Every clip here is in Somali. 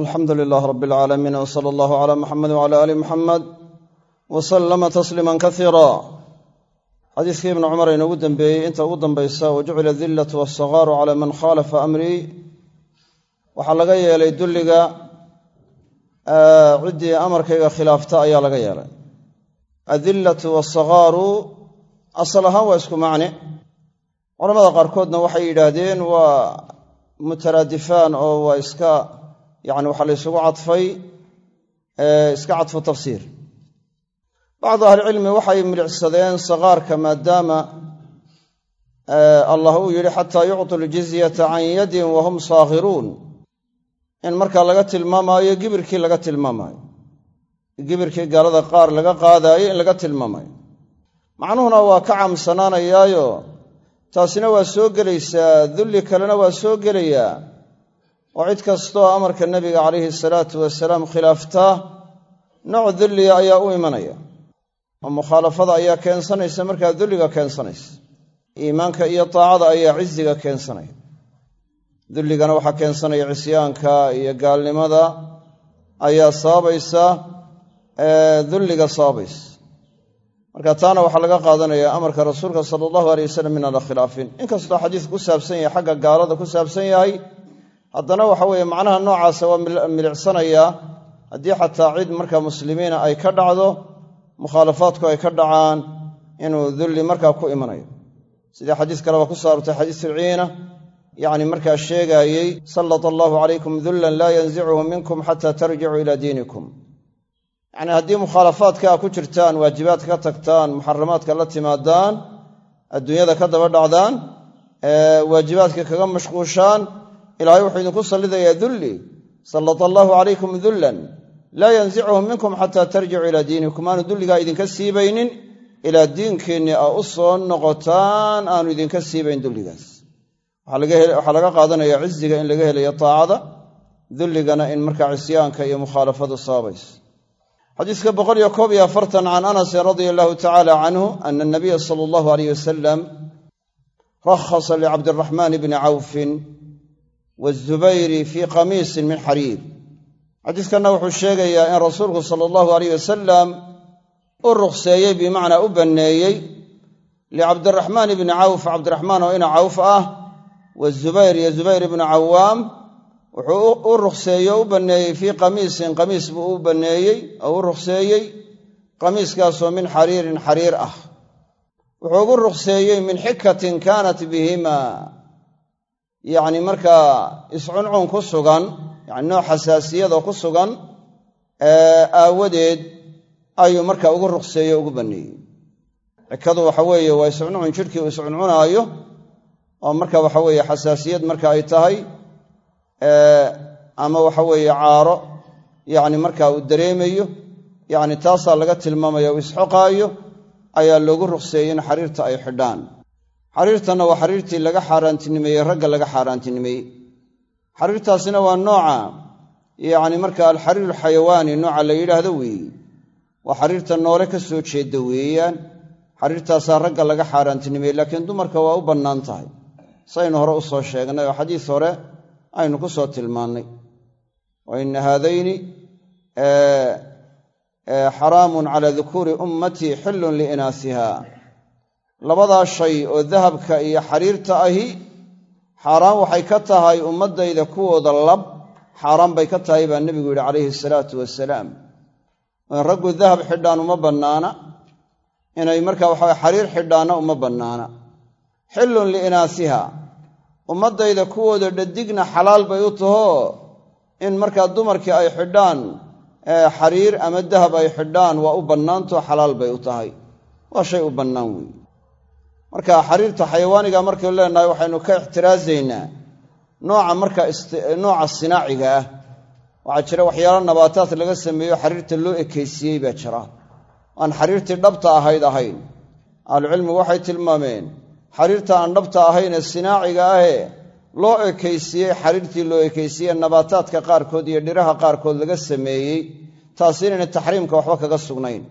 alxamdu lilaah rab alcaalamiin w sala allahu cala muxamed wcala aali muxamed wa sallama tasliiman kasiira xadiiskii ibnu cumar inoogu dembeeyey inta ugu dambaysa wa jucila adillatu walsagaaru cala man khaalafa amrii waxaa laga yeelay dulliga ciddii amarkayga khilaafta ayaa laga yeelay. Adillatu walsagaaru asal ahaan waa isku macne culamada qaarkoodna waxay yidhaahdeen waa mutaraadifaan yani waxaa la ysugu cadfay iska cadfu tafsiir. Bacdu ahlicilmi waxay milicsadeen sakaarka maadaama allah uu yidhi xataa yucطu ljizyata can yadin wahum saakhiruun in markaa laga tilmaamaayo gibirkii laga tilmaamaayo. Gibirkii gaalada qaar laga qaadaayo in laga tilmaamayo macnuhuna waa ka caamsanaanayaayo taasina waa soo gelaysaa dulli kalena waa soo gelayaa oo cid kastoo amarka nebiga calayhi salaatu wasalaam khilaaftaa nooc dulliga ayaa u imanaya. Oo mukhaalafada ayaa keensanaysa markaa dulliga keensanaysa. Iimaanka iyo taacada ayaa cisiga keensanaya. Dulligana waxaa keensanaya cisyaanka iyo gaalnimada ayaa sababaysa dulliga sababaysa. Marka taana waxaa laga qaadanaya amarka rasuulka sala allahu aley wasalam inaan la khilaafin. Inkastoo xadiisku ku saabsan yahay xagga gaalada ku saabsan yahay haddana waxa weeye macnaha noocaasa waa milicsanayaa. Haddii xataa cid marka muslimiina ay ka dhacdo mukhaalafaadku ay ka dhacaan inuu dulli markaa ku imanayo. Sidii xadiis kale waa ku soo xadiis ilciina yacni markaa sheegaayey sallata allaahu calaykum dullan laa yanzicuhu minkum xataa tarjicuu ilaa diinikum. Yacni haddii mukhaalafaadka a ku jirtaan waajibaadka ka tagtaan muxaramaadka la timaadaan adduunyada ka daba dhacdaan waajibaadka kaga mashquushaan ilaahay wuxuu idinku sallidayaa dulli sallata allaahu calaykum dullan laa yanzicuhu minkum xataa tarjicuu ilaa diinikum. Aanu dulligaa idinka siibaynin ilaa diinkiinni a u soo noqotaan aanu idinka siibayn dulligaas waxaa laga qaadanaya ciziga in laga helayo taacada dulligana in markaa cisyaanka iyo mukhaalafadu sababayso xadiiska boqol iyo koob iyo afartan can anasin radia allahu tacaala canhu ana anabiya sala allahu aleyh wasalam rakhasa licabdiraxmaan bni cawfin wazubayri fii qamiisin min xariir xadiiskanna wuxuu sheegayaa in rasuulku sala allahu aleyh wasalam u ruqseeyey bimacnaa u banneeyey licabdiraxmaan ibni cawf cabdiraxmaan oo ina cawf ah wazubayr iyo zubayr ibnu cawaam wuxuu u ruqseeyey oo u banneeyey fii qamiisin qamiis buu u banneeyey oo u ruqseeyey qamiiskaasoo min xariirin xariir ah wuxuu ugu ruqseeyey min xikatin kaanat bihima yacni markaa iscuncun ku sugan yani nooc xasaasiyadoo ku sugan aawadeed ayuu markaa ugu ruqseeyey o ugu banneeyey xikadu waxa weeye waa iscuncun jidhkii uu iscuncunaayo oo marka waxa weeye xasaasiyad marka ay tahay ama waxa weeye caaro yacni marka uu dareemayo yacni taasaa laga tilmaamaya uu isxoqaayo ayaa loogu ruqseeyey in xariirta ay xidhaan xariirtanna waa xariirtii laga xaaraantinimeeyey ragga laga xaaraantinimeeyey. Xariirtaasina waa nooca yacni marka alxariiru xayawaani nooca la yidhaahdo weeye waa xariirta noole ka soo jeedda weeyaan. Xariirtaasaa ragga laga xaaraantinimeeyey laakiin dumarka waa u bannaan tahay. Saynu hore u soo sheegnay oo xadiis hore aynu ku soo tilmaannay. Wa ina haadayni xaraamun cala dukuuri ummatii xillun liinaasiha labadaa shay oo dahabka iyo xariirta ahi xaaraan waxay ka tahay ummaddayda kuwooda lab xaaraan bay ka tahay baa nebigu yidhi calayhi salaatu wasalaam in raggu dahab xidhaan uma bannaana inay markaa waxawe xariir xidhaanna uma bannaana. Xillun liinaasiha ummaddayda kuwooda dhadigna xalaal bay u tahoo in markaa dumarkii ay xidhaan xariir ama dahab ay xidhaan waa u bannaantoo xalaal bay u tahay. Waa shay u bannaan weeye marka xariirta xayawaaniga markaynu leenahay waxaynu ka ixtiraasaynaa nooca marka nooca sinaaciga ah. Waxaa jira waxyaalo nabaataad laga sameeyo xariirta loo ekaysiiyey baa jira. Aan xariirtii dhabta ahayd ahayn. Ahlucilmigu waxay tilmaameen xariirta aan dhabta ahaynee sinaaciga ahee loo ekaysiiyey xariirtii loo ekaysiiyey nabaataadka qaarkood iyo dhiraha qaarkood laga sameeyey. Taasi inayna taxriimka waxba kaga sugnayn.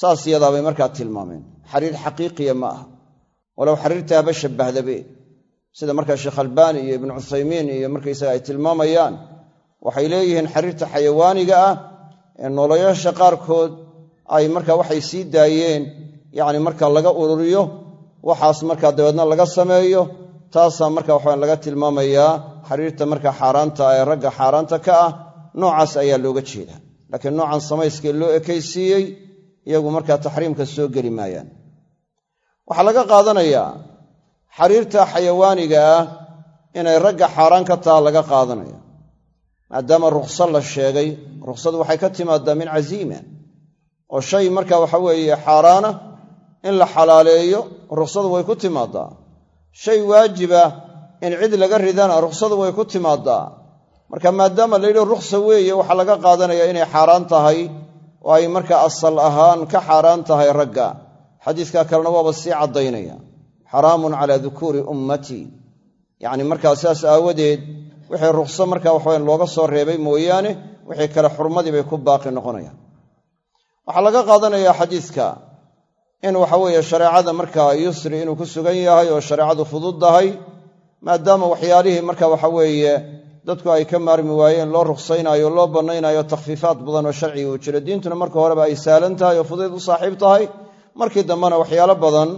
Saas yadaabay markaa tilmaameen. Xariir xaqiiqiya ma aha walow xariirta haba shabbahdabe sida markaa sheekh albaani iyo ibnu cuthaymiin iyo markaysaga ay tilmaamayaan waxay leeyihiin xariirta xayawaaniga ah ee noolayaasha qaarkood ay marka waxay sii daayeen yacni marka laga ururiyo waxaas markaa dabeedna laga sameeyo taasaa marka waxaa laga tilmaamayaa xariirta marka xaaraanta ee ragga xaaraanta ka ah noocaas ayaa looga jeedaa. Laakiin noocan samayskee loo ekaysiiyey iyagu markaa taxriimka soo geli maayaan waxaa laga qaadanayaa xariirta xayawaaniga ah inay ragga xaaraan ka taha laga qaadanaya. Maadaama rukhsa la sheegay rukhsadu waxay ka timaadaa min casiima oo shay marka waxa weeye xaaraana in la xalaaleeyo rukhsadu way ku timaadaa. Shay waajiba in cid laga ridana rukhsadu way ku timaadaa. Marka maadaama la yidhi rukhsa weeye waxaa laga qaadanaya inay xaaraan tahay oo ay marka asal ahaan ka xaaraan tahay ragga xadiiska kalena waaba sii caddaynaya. Xaraamun calaa dukuuri ummatii yacni markaa sidaas aawadeed wixii rukhso marka waxaweyn looga soo reebay mooyaane wixii kale xurmadii bay ku baaqi noqonayaan. Waxaa laga qaadanayaa xadiidka in waxaweeye shareecada markaa yusri inuu ku sugan yahay oo shareecadu fududdahay maadaama waxyaalihii marka waxaweeye dadku ay ka maarmi waayeen loo rukhsaynaayo loo bannaynaayo takhfiifaad badan oo sharciga uu jiro. Diintuna marka horeba ay sahlan tahay oo fudayd u saaxiib tahay markii dambena waxyaalo badan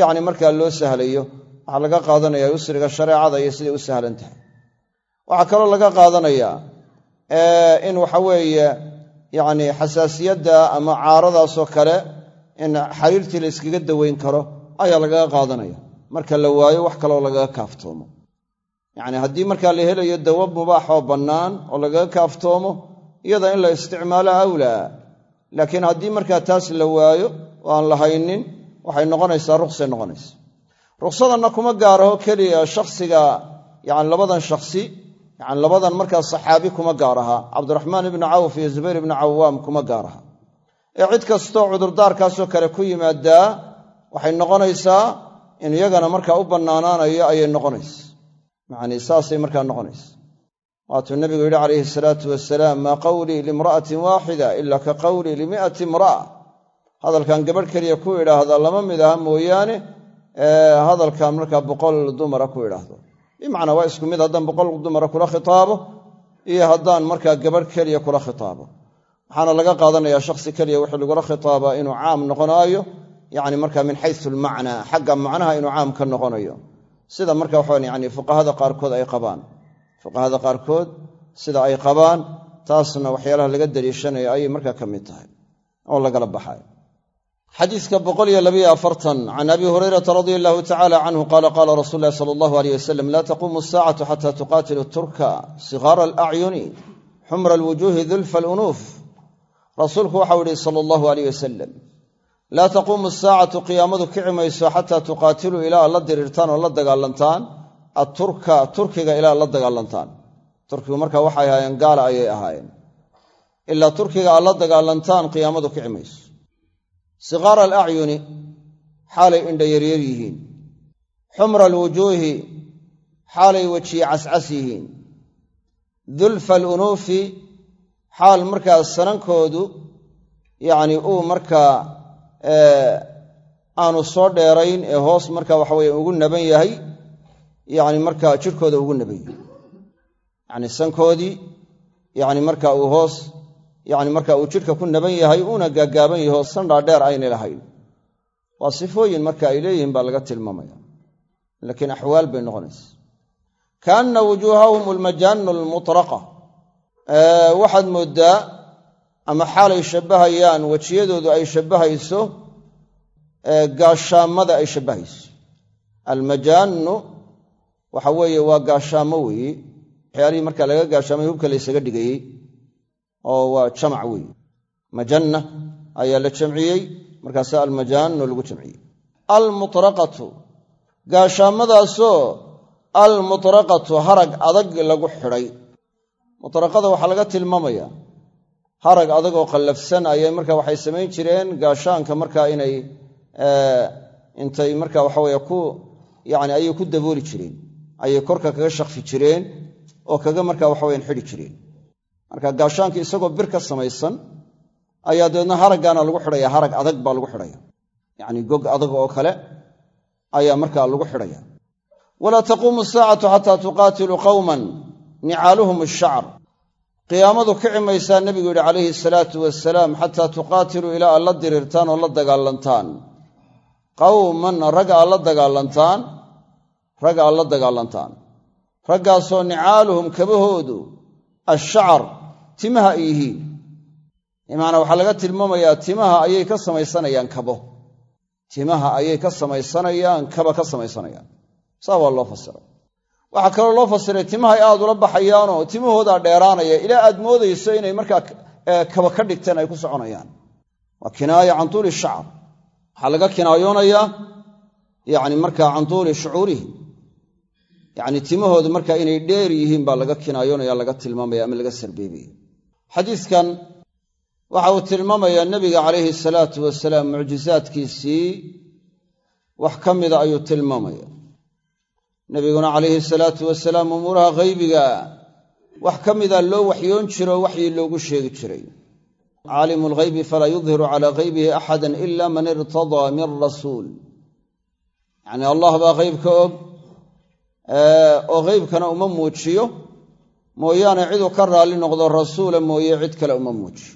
yacni markaa loo sahlayo. Waxaa laga qaadanayaa yusriga shareecada iyo siday u sahlan tahay. Waxaa kaloo laga qaadanayaa in waxaweeye yacni xasaasiyadda ama caaradaasoo kale in xariirtii la yskaga daweyn karo ayaa lagaga qaadanaya. Marka la waayo wax kaloo lagaga kaaftoomo. Yacni haddii markaa la helayo dawo mubaax oo bannaan oo lagaga kaaftoomo iyada in la isticmaalo awlaa laakiin haddii markaa taas la waayo oo aan la waxay noqonaysaa ruksay noqonaysa ruksadanna kuma gaaraho keliya shakhsiga yani labadan shakhsi yani labadan markaa saxaabi kuma gaar aha. Cabdiraxmaan ibnu cawf iyo zubayr ibnu cawaam kuma gaar aha. Ee cid kastoo cudurdaarkaasoo kale ku yimaadaa waxay noqonaysaa in iyagana markaa u bannaanaanayo ayay noqonaysa yani saasay markaa noqonaysa waatuu nabigu yidhi calayhi salaatu wasalaam maa qawlii limra'atin waaxida ila ka qawlii limi'ati imra'a hadalkan gabadh keliya ku idhaahdaa lama mid aha mooyaane hadalkan markaa boqol dumara ku idhaahdo bimacnaa waa isku mid haddaan boqol dumara kula khitaabo iyo haddaan markaa gabadh keliya kula khitaabo. Waxaana laga qaadanayaa shakhsi keliya wixii lagula khitaabaa inuu caam noqonaayo yani marka min xayu almacnaa xagga macnaha inuu caam ka noqonayo. Sida marka waxaan yani fuqahada qaarkood ay qabaan. Fuqahada qaarkood sida ay qabaan taasna waxyaalaha laga daliishanayo ayay markaa ka mid tahay oo lagala baxay xadiiska can abi hurayrata radia allahu tacala canhu qaala qaala rasuul lahi sala allahu aleyh wasalam laa taquumu asaacatu xata tuqaatilu turka sigaara alacyuni xumra alwujuuhi dulfa alunuuf. Rasuulku waxau yihi sala allahu aleyh wasalam laa taquumu asaacatu qiyaamadu kici mayso xataa tuqaatiluu ilaa la diriirtaan oo la dagaalantaan aturka turkiga ilaa la dagaalantaan. Turkigu marka waxay ahaayeen gaala ayay ahaayeen. Ilaa turkiga aad la dagaalantaan qiyaamadu kici mayso siqaara alacyuni xaalay indha yaryar yihiin. Xumra alwujuuhi xaalay wejiye cascas yihiin. Dulfa alunuufi xaal markaa sanankoodu yacni uu markaa aanu soo dheerayn ee hoos marka waxa weye ugu naban yahay yacni markaa jidhkooda ugu naban yahay. Yacni sankoodii yacni marka uu hoos yacni marka uu jidhka ku naban yahay uuna gaagaaban yaho sandhaa dheer aynay lahayn. Waa sifooyin marka ay leeyihiin baa laga tilmaamaya. Laakiin axwaal bay noqonaysa. Kaanna wujuuhahum almajaanu almutraqa waxaad mooddaa ama xaalay shabbahayaan wejiyadoodu ay shabbahayso gaashaamada ay shabbahayso. Almajaannu waxa weeye waa gaashaamo weeye waxyaalihii marka laga gaashaamay hubka laysaga dhigayey oo waa jamac weeye majanna ayaa la jamciyey markaasa almajaannu lagu jamciyey. Almutraqatu gaashaamadaasoo almutraqatu harag adag lagu xidhay mutraqada waxaa laga tilmaamayaa harag adag oo qallafsan ayay marka waxay samayn jireen gaashaanka markaa inay intay marka waxaweye ku yani ayay ku dabooli jireen. Ayay korka kaga shakfi jireen oo kaga marka waxaweyan xidhi jireen marka gaashaankii isagoo bir ka samaysan ayaa dabeedna haraggaana lagu xidhaya harag adag baa lagu xidhaya. Yacni gog adag oo kale ayaa markaa lagu xidhaya. Walaa taquumu saacatu xataa tuqaatiluu qawman nicaaluhum ashacr qiyaamadu kici maysaa nebigu yidhi calayhi salaatu wasalaam xataa tuqaatiluu ilaa aad la diriirtaan oo la dagaalantaan. Qawman ragga aad la dagaalantaan ragga aad la dagaalantaan. Raggaasoo nicaaluhum kabahoodu ashacar timaha ay yihiin bimacnaa waxaa laga tilmaamayaa timaha ayay ka samaysanayaan kabo. Timaha ayay ka samaysanayaan kaba ka samaysanayaan. Saa waa loo fasiray. Waxaa kaloo loo fasiray timahay aad ula baxayaanoo timahoodaa dheeraanaya ilaa aad moodayso inay markaa kaba ka dhigteen ay ku soconayaan. Waa kinaaya can tuuli shacr waxaa laga kinaayoonayaa yani markaa can tuuli shucuurihi. Yacni timahoodu markaa inay dheer yihiin baa laga kinaayoonaya laga tilmaamaya ama laga sarbeebaya xadiiskan waxa uu tilmaamayaa nebiga calayhi salaatu wasalaam mucjizaadkiisii wax ka mida ayuu tilmaamaya nebiguna calayhi salaatu wasalaam umuuraha haybiga wax ka mida loo waxyoon jiro waxyi loogu sheegi jiray. Caalimu lghaybi falaa yudhiru calaa haybihi axadan ila man irtadaa min rasuul. Yacni allah baa haybka og oo haybkana uma muujiyo mooyaane ciduu ka raalli noqdo rasuula mooye cid kale uma muujiyo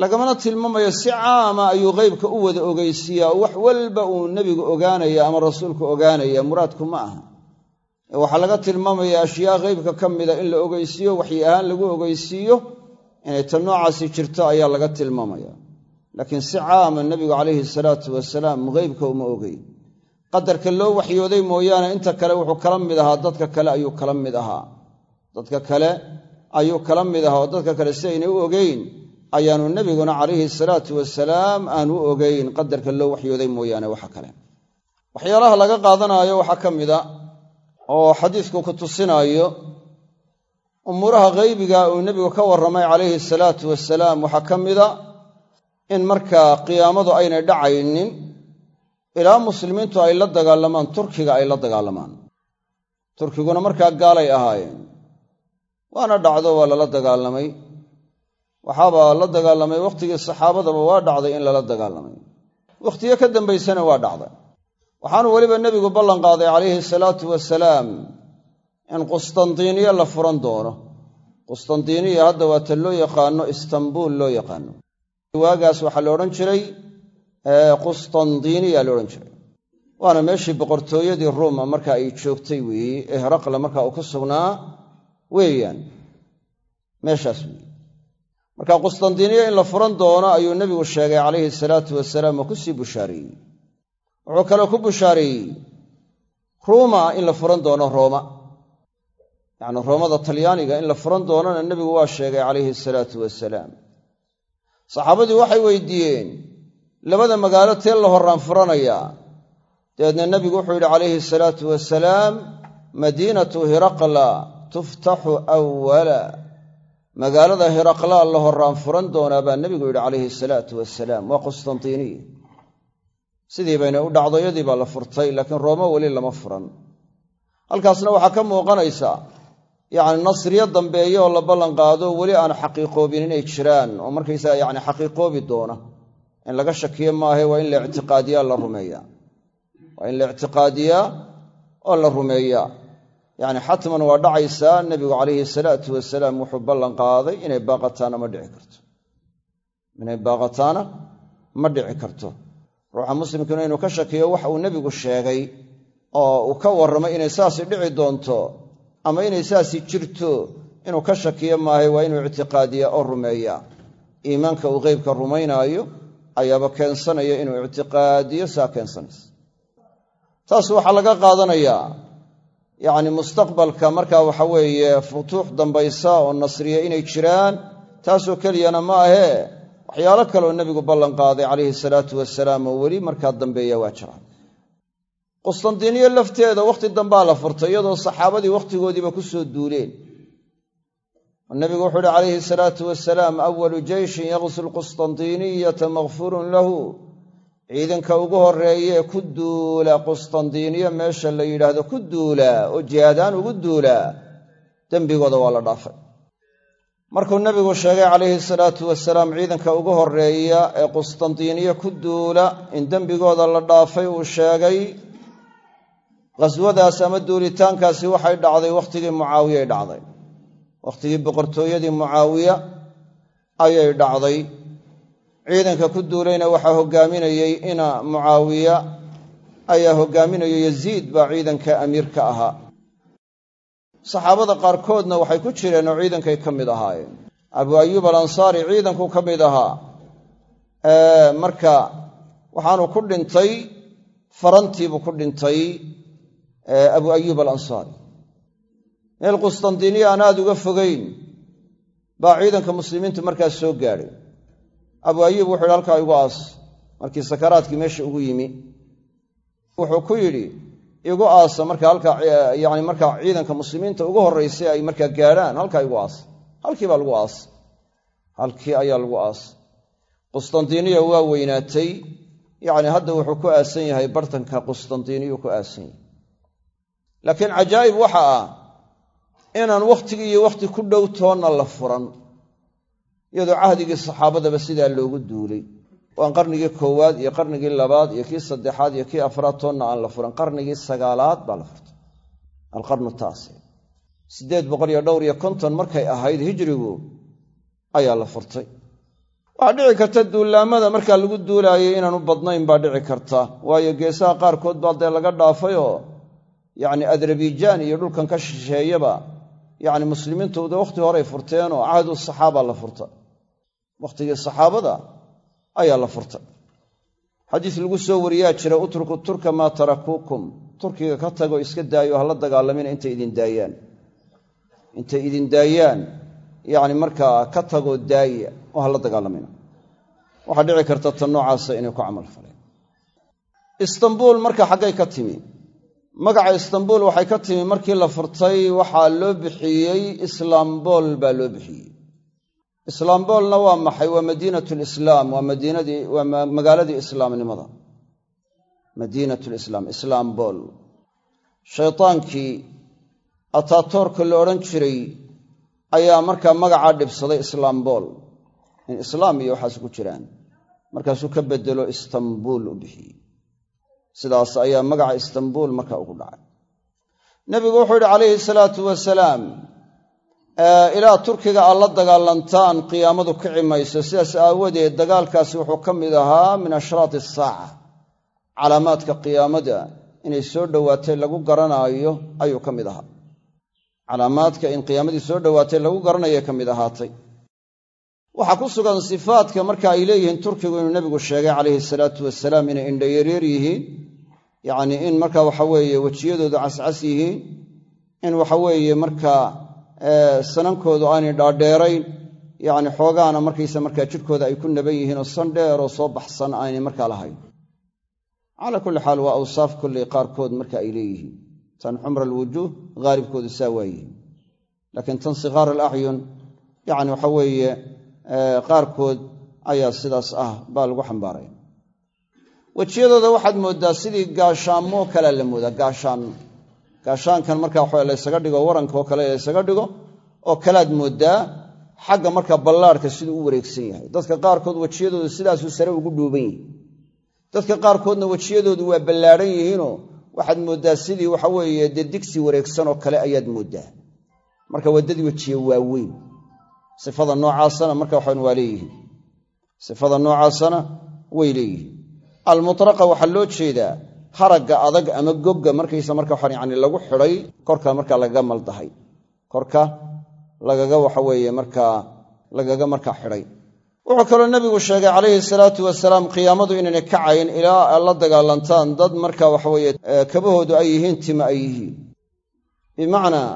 lagamana tilmaamayo si caama ayuu haybka u wada ogeysiiyaa oo wax walba uu nebigu ogaanaya ama rasuulku ogaanaya muraadku ma aha. Ee waxaa laga tilmaamaya ashyaa haybka ka mida in la ogeysiiyo waxyi ahaan lagu ogeysiiyo inay tan noocaasi jirto ayaa laga tilmaamaya. Laakiin si caama nebigu calayhi salaatu wasalaam haybka uma ogeyn. Qadarka loo waxyooday mooyaane inta kale wuxuu kala mid ahaa dadka kale ayuu kala mid ahaa dadka kale ayuu kala mid ahaa oo dadka kale si aynay u ogeyn ayaanu nebiguna calayhi salaatu wasalaam aan u ogeyn. Qadarka loo waxyooday mooyaane waxa kale. Waxyaalaha laga qaadanaayo waxaa ka mida oo xadiisku ku tusinaayo umuuraha haybiga uu nebigu ka warramay calayhi salaatu wasalaam waxaa ka mida in markaa qiyaamadu aynay dhacaynin ilaa muslimiintu ay la dagaalamaan turkiga ay la dagaalamaan turkiguna markaa gaalay ahaayeen waana dhacdo waa lala dagaalamay. Waxaaba la dagaalamay wakhtigii saxaabadaba waa dhacday in lala dagaalamay. Wakhtiyo ka dambaysana waa dhacday. Waxaanu weliba nebigu ballan qaaday calayhi salaatu wasalaam in qustandiiniya la furan doono. Qustandiiniya hadda waa ta loo yaqaano istanbuul loo yaqaano. Waagaas waxaa la odhan jiray qustandiiniya la odhan jiray. Waana meeshii boqortooyadii ruuma marka ay joogtay weeye ee heraqla marka uu ku sugnaa weeyaan. Meeshaas weeye marka qustandiiniya in la furan doono ayuu nebigu sheegay calayhi salaatu wasalaam oo ku sii bushaareeyey wuxuu kaloo ku bushaareeyey ruuma in la furan doono rooma. Yacni roomada talyaaniga in la furan doonona nebigu waa sheegay calayhi salaatu wasalaam saxaabadii waxay weydiiyeen labada magaalo tee la horraan furanayaa. Dabeedna nebigu wuxuu yidhi calayhi salaatu wasalaam madiinatu hiraqla tuftaxu awala magaalada hiraqlaa la horraan furan doonaa baa nebigu yidhi calayhi salaatu wasalaam waa qustantiiniya sidii bayna u dhacdo yadii baa la furtay laakiin rooma weli lama furan. Halkaasna waxaa ka muuqanaysa yacni nasriyo dambeeye oo la ballan qaado weli aan xaqiiqoobin inay jiraan oo markaysaga yacni xaqiiqoobi doona. In laga shakiyo maahe waa in la ictiqaadiyaa la rumeeyaa. Waa in la ictiqaadiyaa oo la rumeeyaa yacni xatman waa dhacaysaa nebigu calayhi salaatu wasalaam wuxuu ballan qaaday inay baaqataana ma dhici karto. Inay baaqataana ma dhici karto. Ruuxa muslimkuna inuu ka shakiyo wax uu nebigu sheegay oo uu ka warramay inay saasi dhici doonto ama inay saasi jirto inuu ka shakiyo maahay waa inuu ictiqaadiyaa oo rumeeyaa iimaanka uu qeybka rumaynaayo ayaaba keensanaya inuu ictiqaadiyo saa keensanaysa. Taas waxaa laga qaadanayaa yacni mustaqbalka markaa waxa weeye futuux dambaysa oo nasriya inay jiraan taasoo keliyana ma ahee waxyaalo kaleoo nebigu ballan qaaday calayhi salaatu wasalaam oo weli markaa dambeeya waa jiraan. Qustandiiniya lafteeda wakhti dambaa la furtay iyadoo saxaabadii wakhtigoodiiba ku soo duuleen. Oo nebigu wuxuu uhi calayhi salaatu wasalaam awalu jeyshin yaqsul qustandiiniyata makfurun lahu ciidanka ugu horreeyee ku duula qustandiiniya meesha la yidhaahdo ku duula oo jihaadaan ugu duula dembigooda waa la dhaafay. Markuu nebigu sheegay calayhi salaatu wasalaam ciidanka ugu horreeya ee qustandiiniya ku duula in dembigooda la dhaafay uu sheegay qhaswadaas ama duulitaankaasi waxay dhacday wakhtigii mucaawiyay dhacday. Wakhtigii boqortooyadii mucaawiya ayay dhacday ciidanka ku duulayna waxaa hogaaminayey ina mucaawiya ayaa hogaaminayo yaziid baa ciidanka amiirka ahaa. Saxaabada qaarkoodna waxay ku jireen oo ciidankay ka mid ahaayeen. Abu ayuub alansaari ciidanku ka mid ahaa. Marka waxaanu ku dhintay farantiibuu ku dhintay abu ayuub alansaari. Meel qustandiniya aan uga fogayn baa ciidanka muslimiintu markaas soo gaadhay abu ayuub wuxu yidhi halkaa igu aas. Markii sakaraadkii meesha ugu yimi wuxuu ku yidhi igu aasa marka halkaa yani markaa ciidanka muslimiinta ugu horraysay ay markaa gaadhaan halkaa igu aas. Halkii baa lagu aas. Halkii ayaa lagu aas. Qustandiniya waa weynaatay. Yacni hadda wuxuu ku aasan yahay bartanka qustandiniyu ku aasan yahay. Laakiin cajaa'ib waxa ah inaan wakhtigii iyo wakhti ku dhow toonna la furan iyadoo cahdigii saxaabadaba sidaa loogu duulay. Oo aan qarnigii koowaad iyo qarnigii labaad iyo kii saddexaad iyo kii afraad toonna aan la furan qarnigii sagaalaad baa la furtay. Alqarnu taasic siddeed boqol iyo dhowr iyo konton markay ahayd hijrigu ayaa la furtay. Waxaa dhici karta duullaamada markaa lagu duulaayay inaanu badnayn baa dhici karta. Waayo geesaha qaarkood baa dee laga dhaafayoo yacni adrabijaan iyo dhulkan ka shisheeyaba yacni muslimiintu dee wakhti horay furteenoo cahdu saxaaba la furta wakhtigii saxaabada ayaa la furtay. Xadiis lagu soo wariyaa jira utruku turka maa tarakuukum turkiga ka tago iska daayo hala dagaalamina intay idin daayaan. Intay idin daayaan yacni markaa ka tagoo daaya oo hala dagaalamina. Waxaa dhici karta tan noocaasa inay ku camal faleen. Istanbuul marka xaggay ka timi. Magaca istanbuul waxay ka timi markii la furtay waxaa loo bixiyey islaambool baa loo bixiyey islaamboolna waa maxay? Waa madiinat lislaam waa madiinadii waa magaaladii islaamnimada. Madiinat lislaam islaambool shaydaankii ataatoorka la odhan jiray ayaa markaa magacaa dhibsaday islaambool in islaam iyo waxaas ku jiraan. Markaasuu ka bedelo istanbuul u bixiyey. Sidaas ayaa magaca istanbuul marka ugu dhacay. Nebigu wuxuu yidhi calayhi salaatu wasalaam ilaa turkiga aad la dagaalantaan qiyaamadu kici mayso sidaas aawadeed dagaalkaasi wuxuu ka mid ahaa min ashraati asaaca calaamaadka qiyaamada inay soo dhowaatay lagu garanaayo ayuu ka mid ahaa. Calaamaadka in qiyaamadii soo dhowaatay lagu garanayay ka mid ahaatay. Waxaa ku sugan sifaadka marka ay leeyihiin turkigu inuu nebigu sheegay calayhi salaatu wasalaam inay indhayareer yihiin. Yacnii in marka waxaweeye wejiyadoodu cascas yihiin. In waxaweeye markaa sanankoodu aanay dhaadheerayn yacni xoogaana markaysa markaa jidhkooda ay ku naban yihiin oo san dheer oo soo baxsan aanay markaa lahayn. Calaa kulli xaal waa awsaaf kolley qaarkood marka ay leeyihiin. Tan xumra alwujuuh haalibkoodu saa waayihiin laakiin tan sikhaar alacyun yacni waxa weeye qaarkood ayaa sidaas ah baa lagu xambaaraya wejiyadooda waxaad mooddaa sidii gaashaamoo kalea la moodaa gaashaan gaashaankan markaa waxa laysaga dhigo waranka oo kale laysaga dhigo oo kalaad mooddaa xagga markaa ballaarhka siduu u wareegsan yahay. Dadka qaarkood wejiyadoodu sidaasuu sare ugu dhuuban yihi dadka qaarkoodna wejiyadoodu waa ballaadhan yihiinoo waxaad mooddaa sidii waxa weeye dee digsi wareegsan oo kale ayaad mooddaa marka waddadii wejiye waaweyn sifada noocaasana marka waxaan waa leeyihiin. Sifada noocaasana way leeyihiin. Almutraqa waxaa loo jeedaa haragga adag ama gogga markaysa marka yani lagu xidhay korka markaa lagaga maldahay. Korka lagaga waxaweeye markaa lagaga markaa xidhay. Wuxuu kaloo nebigu sheegay calayhi salaatu wasalaam qiyaamadu inaynay kacayn ilaa aad la dagaalantaan. Dad marka waxaweeye kabahoodu ay yihiin tima ay yihiin. Bimacnaa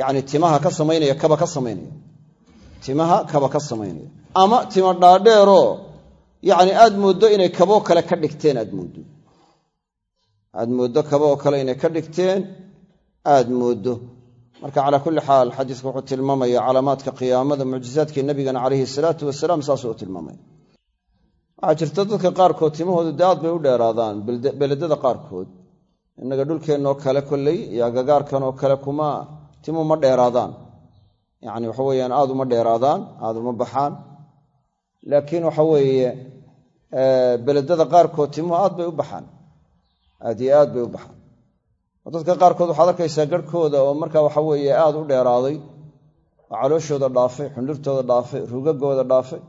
yacni timaha ka samaynaya kaba ka samaynaya. Timaha kaba ka samaynaya. Ama tima dhaadheeroo yacni aad mooddo inay kaboo kale ka dhigteen aad mooddo aad mooddo kabaoo kale inay ka dhigteen aad mooddo. Marka calaa kulli xaal xadiisku wuxuu tilmaamaya calaamaadka qiyaamada mucjizaadkii nabigana calayhi salaatu wasalaam saasuu u tilmaamaya waxaa jirta dadka qaarkood timahoodu dee bay u dheeraadaan beledada qaarkood. Innaga dhulkeennoo kale kolley iyo agagaarkan oo kale kuma timuhu ma dheeraadaan. Yacni waxa weeyaan aad uma dheeraadaan aad uma baxaan. Laakiin waxa weeye beledada qaarkood timuhu aad bay u baxaan aad iyo aad bay u baxaan dadka qaarkood waxaad arkaysaa garhkooda oo marka waxa weeye aad u dheeraaday oo calooshooda dhaafay xundhurtooda dhaafay rugagooda dhaafay.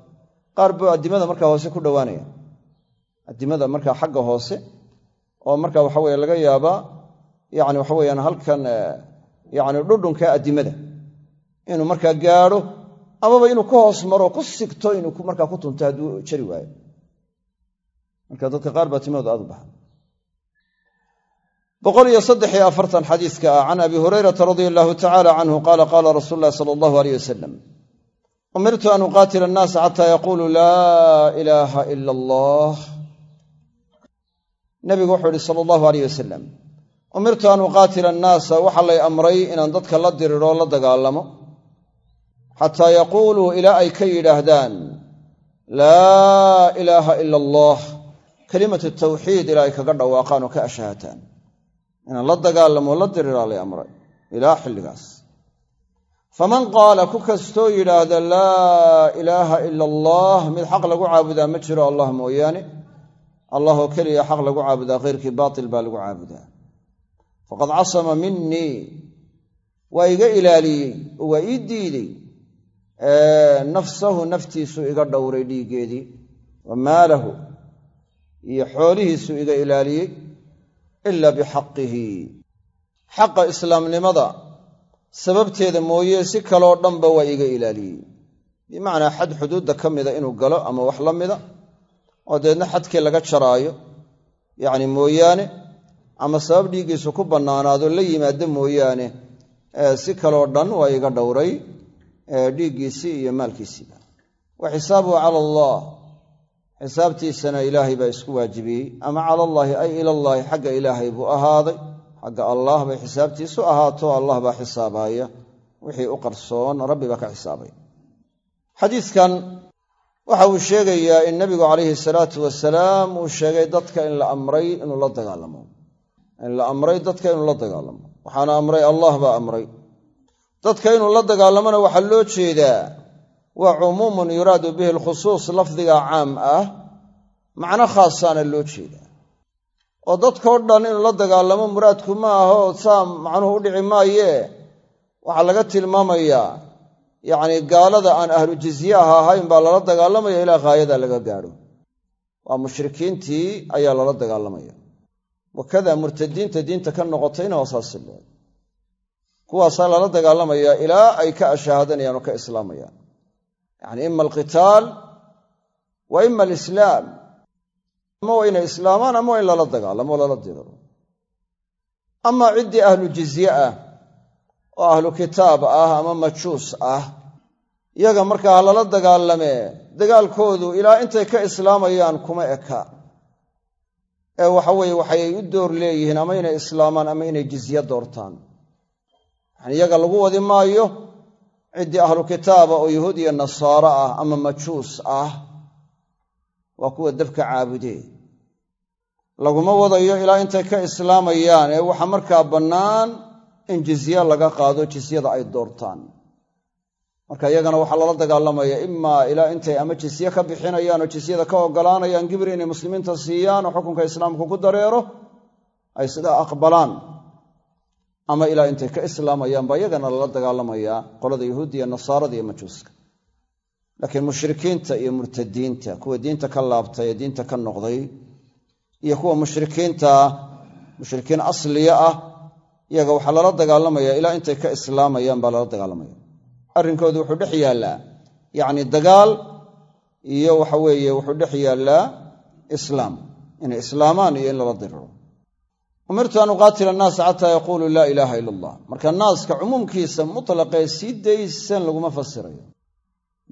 Qaar buu addimada markaa hoose ku dhowaanaya. Addimada markaa xagga hoose oo marka waxa weye laga yaabaa yani waxa weyaan halkan yani dhudhunka addimada. Inuu markaa gaadho amaba inuu ka hoos maro ku sigto inuu markaa ku tunto hadduu jari waayo. Marka dadka qaar baa timahooda aad u baxa boqol iyo saddex iyo afartan xadiiska ah can abi hurayrata radia allahu tacala canhu qaala qaala rasuulu llahi sala allahu aleyh wasalam umirtu an uqaatila annaasa xata yaquluu laa ilaaha ila allah nabigu wuxuu ihi sala allahu aleyh wasalam umirtu an uqaatila annaasa waxaa lay amray inaan dadka la diriro la dagaalamo xataa yaquuluu ilaa ay ka yidhaahdaan laa ilaaha ila allah kelimatu tawxiid ilaa ay kaga dhawaaqaan oo ka ashaahataan inaan la dagaalamo la diriraa lay amray ilaa xilligaas. Faman qaala ku kastoo yidhaahda laa ilaaha ila allah mid xaq lagu caabudaa ma jiro allah mooyaane. Allah oo keliya xaq lagu caabudaa khayrkii baatil baa lagu caabudaa. Faqad casama minii waa iga ilaaliyey oo waa ii diidey nafsahu naftiisu iga dhowray dhiiggeedii wa maalahu iyo xoolihiisu iga ilaaliyey ila bixaqihi xaqa islaamnimada sababteeda mooye si kaloo dhanba waa iga ilaaliyey bimacnaa xad xuduudda ka mida inuu galo ama wax la mida oo deedna xadkii laga jaraayo yacni mooyaane ama sabab dhiiggiisu ku bannaanaado la yimaado mooyaane si kaloo dhan waa iga dhowray dhiiggiisii iyo maalkiisiiba. Wa xisaabuhu cala allah xisaabtiisana ilaahay baa isku waajibiyey. Ama cala allaahi ay ilallaahi xagga ilaahay buu ahaaday. Xagga allaah bay xisaabtiisu ahaato allah baa xisaabaaya wixii u qarsoon rabbi baa ka xisaabay. Xadiidkan waxa uu sheegayaa in nebigu calayhi salaatu wasalaam uu sheegay dadka in la amray inuu la dagaalamo. In la amray dadka inuu la dagaalamo. Waxaana amray allah baa amray. Dadka inuu la dagaalamona waxaa loo jeedaa waa cumuumun yuraadu bihi alkhusuus lafdiga caam ah macno khaasaana loo jeedaa oo dadkao dhan inuu la dagaalamo muraadku ma aho saa macnuhu u dhici maayee waxaa laga tilmaamayaa yacni gaalada aan ahlu jizyaha ahayn baa lala dagaalamaya ilaa haayada laga gaadho. Waa mushrikiintii ayaa lala dagaalamaya. Wakada murtadiinta diinta ka noqotayna waa saasi leed kuwaasaa lala dagaalamayaa ilaa ay ka ashaahadanayaan oo ka islaamayaan yacni ima alqitaal wa ima alislaam ama waa inay islaamaan ama waa in lala dagaalamo lala diriro amaa ciddii ahlu jizye ah oo ahlu kitaab ah ama majuus ah yaga markaa ha lala dagaalamee dagaalkoodu ilaa intay ka islaamayaan kuma eka. Ee waxaweye waxay u door leeyihiin ama inay islaamaan ama inay jizye doortaan. Yani iyaga lagu wadi maayo ciddii ahlu kitaaba oo yahuud iyo nasaaro ah ama majuus ah waa kuwa dabka caabudee. Laguma wadayo ilaa intay ka islaamayaan ee waxa markaa bannaan in jizye laga qaado jizyada ay doortaan. Marka iyagana waxaa lala dagaalamaya imaa ilaa intay ama jizye ka bixinayaan oo jizyada ka ogolaanayaan gibir inay muslimiinta siiyaan oo xukunka islaamku ku dareero ay sidaa aqbalaan ama ilaa intay ka islaamayaan baa iyagana lala dagaalamayaa qolada yahuudda iyo nasaarada iyo majuuska. Laakiin mushrikiinta iyo murtadiinta kuwa diinta ka laabtay ee diinta ka noqday iyo kuwa mushrikiinta mushrikiin asliya ah iyaga waxaa lala dagaalamaya ilaa intay ka islaamayaan baa lala dagaalamaya. Arrinkoodu wuxuu dhex yaallaa yacni dagaal iyo waxa weeye wuxuu dhex yaallaa islaam inay islaamaan iyo in lala diriro umirtu an uqaatila annaasa xataa yaquuluu laa ilaaha ila allah. Marka naaska cumuumkiisa mutlaqee sii daysan laguma fasirayo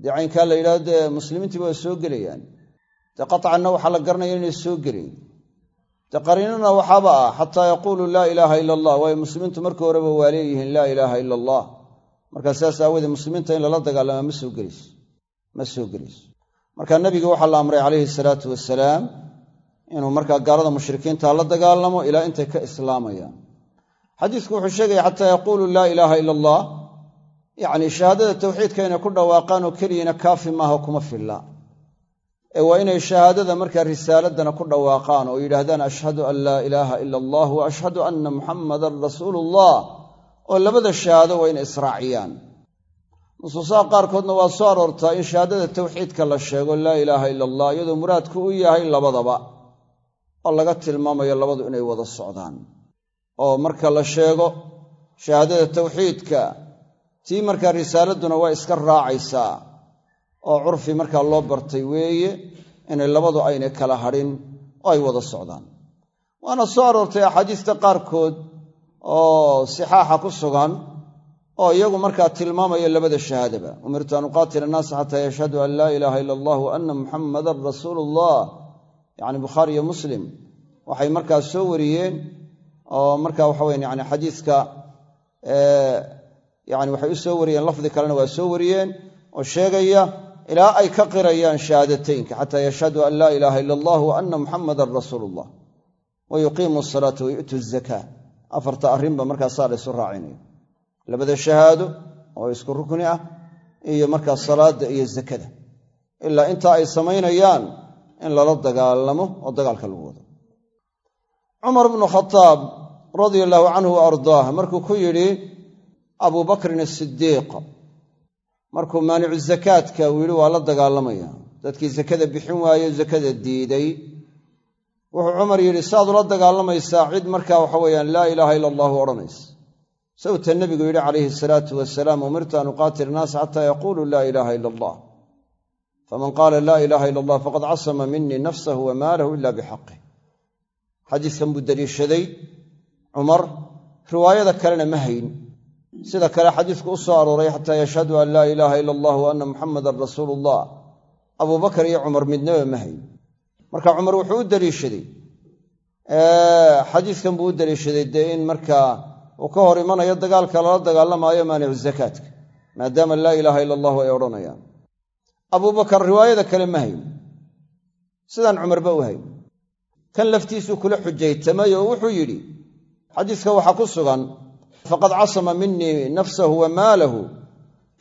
dee caynkaa la yidhahdo dee muslimiintiiba waa soo gelayaan. Dee qaطcanna waxaa la garanaya inay soo gelayn dee qariinana waxaaba ah xataa yaquuluu laa ilaaha ila allah waayo muslimiintu markii horeba waa leeyihiin laa ilaaha ila allah. Markaa sidaas aawoodee muslimiinta in lala dagaalamaa ma soo gelayso. Ma soo gelayso. Marka nebiga waxaa la amray calayhi salaatu wasalaam inuu markaa gaalada mushrikiinta la dagaalamo ilaa intay ka islaamayaan. Xadiisku wuxuu sheegaya xataa yaquuluu laa ilaaha ila allah. Yacni shahaadada tawxiidka inay ku dhawaaqaan oo keliyana kaafi maaha kuma filla. Ee waa inay shahaadada markaa risaaladana ku dhawaaqaan oo yidhaahdaan ashhadu an laa ilaaha ila allah wa ashhadu anna muxammadan rasuulu ullah oo labada shahaado waa inay israaciyaan. Nusuusaha qaarkoodna waa soo aroortaa in shahaadada tawxiidka la sheego laa ilaaha ila allah iyadoo muraadku u yahay labadaba oo laga tilmaamayo labadu inay wada socdaan. Oo marka la sheego shahaadada tawxiidka tii markaa risaaladuna waa iska raacaysaa oo curfi markaa loo bartay weeye inay labadu aynay kala hadhin oo ay wada socdaan. Waana soo aroortay axaadiista qaarkood oo sixaaxa ku sugan oo iyagu markaa tilmaamaya labada shahaadaba. Umirtu an uqaatila annaasa xataa yashhaduu an laa ilaaha ila allah wa anna muxammadan rasuulu ullah yacni bukhaari iyo muslim waxay markaa soo wariyeen oo marka waxaweyan yani xadiiska yani waxay u soo wariyeen lafdi kalena waa soo wariyeen oo sheegaya ilaa ay ka qirayaan shahaadateynka xataa yashhaduu an laa ilaaha ila allah wa anna muxammadan rasuulu ullah wa yuqiimu asalaata wa yu'tu zakaa afarta arrinba markaasaa la ysu raacinayo labada shahaado oo isku rukni ah iyo markaa salaadda iyo zakada. Ilaa intaa ay samaynayaan in lala dagaalamo oo dagaalka lagu wado. Cumar bnu khataab radia allaahu canhu wa ardaah markuu ku yidhi abuu bakrin asidiiq markuu maanicu zakaadka uu yidhi waa la dagaalamaya. Dadkii zakada bixin waaye zakada diiday. Wuxuu cumar yidhi saad ula dagaalamaysaa cid markaa waxa weeyaan laa ilaaha ila allahu odhanaysa. Sawta nebigu yidhi calayhi asalaatu wasalaam umirtu an uqaatil naas xataa yaquuluu laa ilaaha ila allah faman qaala laa ilaaha ila allah faqad casama minii nafsahu wa maalahu ila bixaqih xadiiskan buu daliishaday cumar riwaayada kalena ma hayn sida kale xadiisku u soo arooray xataa yashhadu an laa ilaaha ila allah wa anna muxamadan rasuulu ullah abubakar iyo cumar midnaba ma hayn marka cumar wuxuu u daliishaday xadiiskan buu u daliishaday dee in markaa uu ka hor imanayo dagaalka lala dagaalamaayo maanicu zakaadka maadaama laa ilaaha ila allahu ay odhanayaan abubakar riwaayada kale ma hayn. Sidaan cumarba u hayn. Kan laftiisuu kula xujaytamay oo wuxuu yidhi xadiiska waxaa ku sugan faqad casama minii nafsahu wa maalahu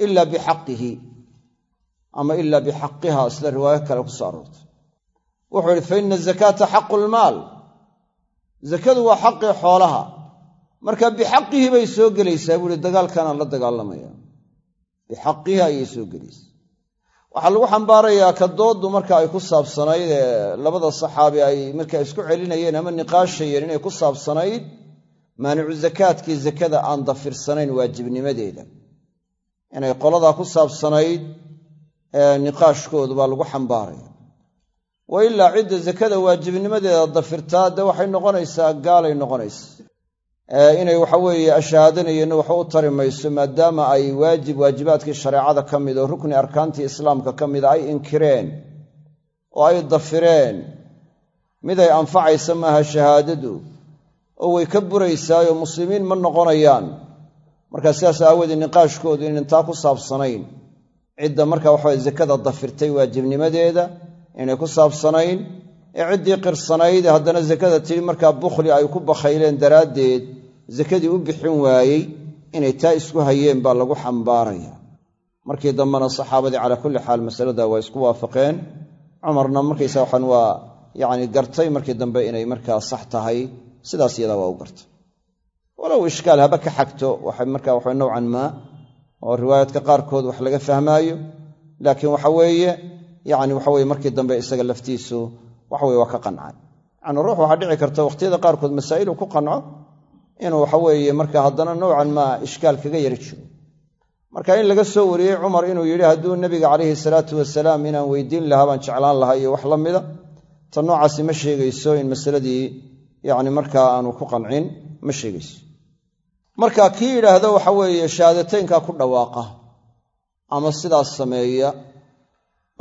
ila bixaqihi. Ama ila bixaqiha sida riwaayo kale ku soo aroortay. Wuxuu yidhi faina azakaata xaqu lmaal zakadu waa xaqii xoolaha. Marka bixaqihi bay soo gelaysaa buu ihi dagaalkanaan la dagaalamaya. Bixaqihi ayay soo gelaysaa waxaa lagu xambaarayaa ka dooddu marka ay ku saabsanayd ee labada saxaabi ay markaa isku celinayeen ama niqaashayeen inay ku saabsanayd maanicu zakaadkii zakada aan dafirsanayn waajibnimadeeda. Inay qoladaa ku saabsanayd niqaashkoodu baa lagu xambaaraya. Wa ilaa cidda zakada waajibnimadeeda dafirtaa dee waxay noqonaysaa gaalay noqonaysa inay waxaweeye ashahaadanayeenna waxba u tari mayso maadaama ay waajib waajibaadkii shareecada ka mid oo rukni arkaantii islaamka ka mida ay inkireen oo ay dafireen mid ay anfacaysa maaha shahaadadu oo way ka buraysaayoo muslimiin ma noqonayaan. Markaa sidaas aawoodee niqaashkoodu inaan taa ku saabsanayn. Cidda marka waxawe zakada dafirtay waajibnimadeeda inay ku saabsanayn. Ee ciddii qirsanayd haddana zakada tidhi markaa bukhli ay ku bakhayleen daraaddeed zakadii u bixin waayey inay taa isku hayeen baa lagu xambaaraya. Markii dambena saxaabadii calaa kulli xaal masalada waa isku waafaqeen. Cumarna markaysa waxaan waa yacni gartay markii dambe inay markaa sax tahay. Sidaas iyadaa waa u gartay. Walow ishkaal haba ka xagto waxay markaa waxa nowcan maa oo riwaayaadka qaarkood wax laga fahmaayo. Laakiin waxa weeye yacni waxa weye markii dambe isaga laftiisu waxaweye waa ka qancay. Yacni ruux waxaa dhici karta wakhtiyada qaarkood masaa'ilu ku qanco inuu waxaweeye marka haddana nowcan maa ishkaal kaga yari jiro. Marka in laga soo wariyey cumar inuu yidhi hadduu nebiga calayhi salaatu wasalaam inaan weydiin lahaa baan jeclaan lahaa iyo wax la mida ta noocaasi ma sheegayso in masaladii yacni markaa aanu ku qancin ma sheegayso. Marka kii yidhaahdo waxa weeye shahaadateynkaa ku dhawaaqa ama sidaas sameeya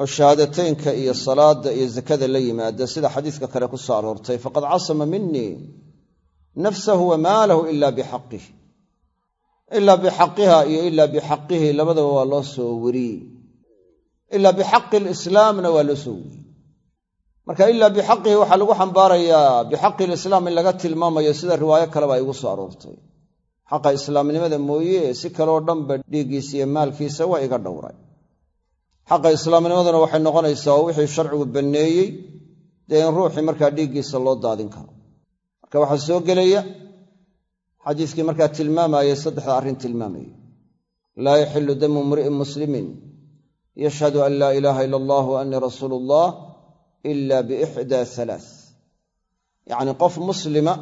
oo shahaadateynka iyo salaadda iyo zakada la yimaada sida xadiiska kale ku soo aroortay faqad casama minii nafsahu wa maalahu ila bixaqih ilaa bixaqiha iyo ilaa bixaqihi labadaba waa loo soo weriyey ilaa bixaqi lislaamna waa loo soo weriyey marka ilaa bixaqihi waxaa lagu xambaarayaa bixaqi lislaam in laga tilmaamayo sida riwaayo kaleba ay ugu soo aroortay. Xaqa islaamnimada mooye si kaleo dhanba dhiiggiisa iyo maalkiisa waa iga dhowray. Xaqa islaamnimaduna waxay noqonaysaa oo wixii sharcigu banneeyey dee in ruuxii markaa dhiiggiisa loo daadin karo marka waxaa soo gelaya xadiiskii markaa tilmaamayay saddexda arrin tilmaamayay laa yaxilu damu mri'in muslimin. Yashhadu an laa ilaaha ila allah wa rasuulu allah ila biixdaa halaa yacni qof muslima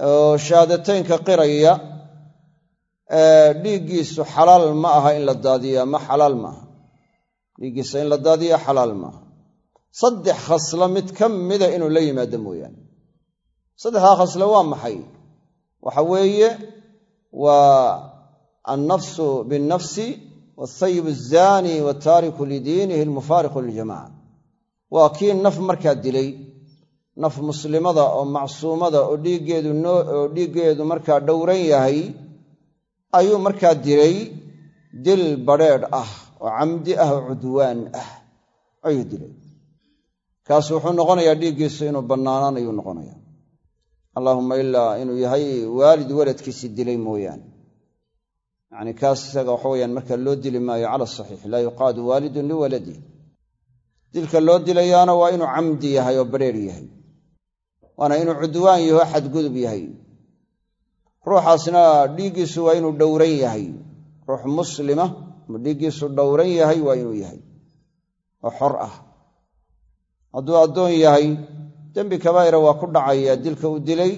oo shahaadateynka qiraya dhiiggiisu xalaal ma aha in la daadiyaa ma xalaal maaha dhiiggiisa in la daadiyaa xalaal maaha saddex khaslo mid ka mida inuu la yimaado mooyaane saddexdaa khaslo waa maxay? Waxa weeye waa annafsu binnafsi waalthayib azaani wataariku lidiinihi almufaariqu liljamaca waa kii naf markaa dilay naf muslimada oo macsuumada oo dhiiggeedu oo dhiiggeedu markaa dhowran yahay ayuu markaa dilay dil badrheedh ah oo camdi ah oo cudwaan ah ayuu dilay. Kaas wuxuu noqonayaa dhiiggiisu inuu bannaanaan ayuu noqonayaa allaahumma ilaa inuu yahay waalid waladkiisii dilay mooyaane yacni kaas isaga waxa weyaan marka loo dili maayo cala saxiix laa yuqaadu waalidun liwaladih dilka loo dilayaana waa inuu camdi yahay oo badrheer yahay waana inuu cudwaan yaho xadgudub yahay. Ruuxaasna dhiiggiisu waa inuu dhowran yahay. Ruux muslima dhiiggiisu dhowran yahay waa inuu yahay. Oo xor ah. Hadduu addoon yahay dembi kabaa'ira waa ku dhacaya dilka uu dilay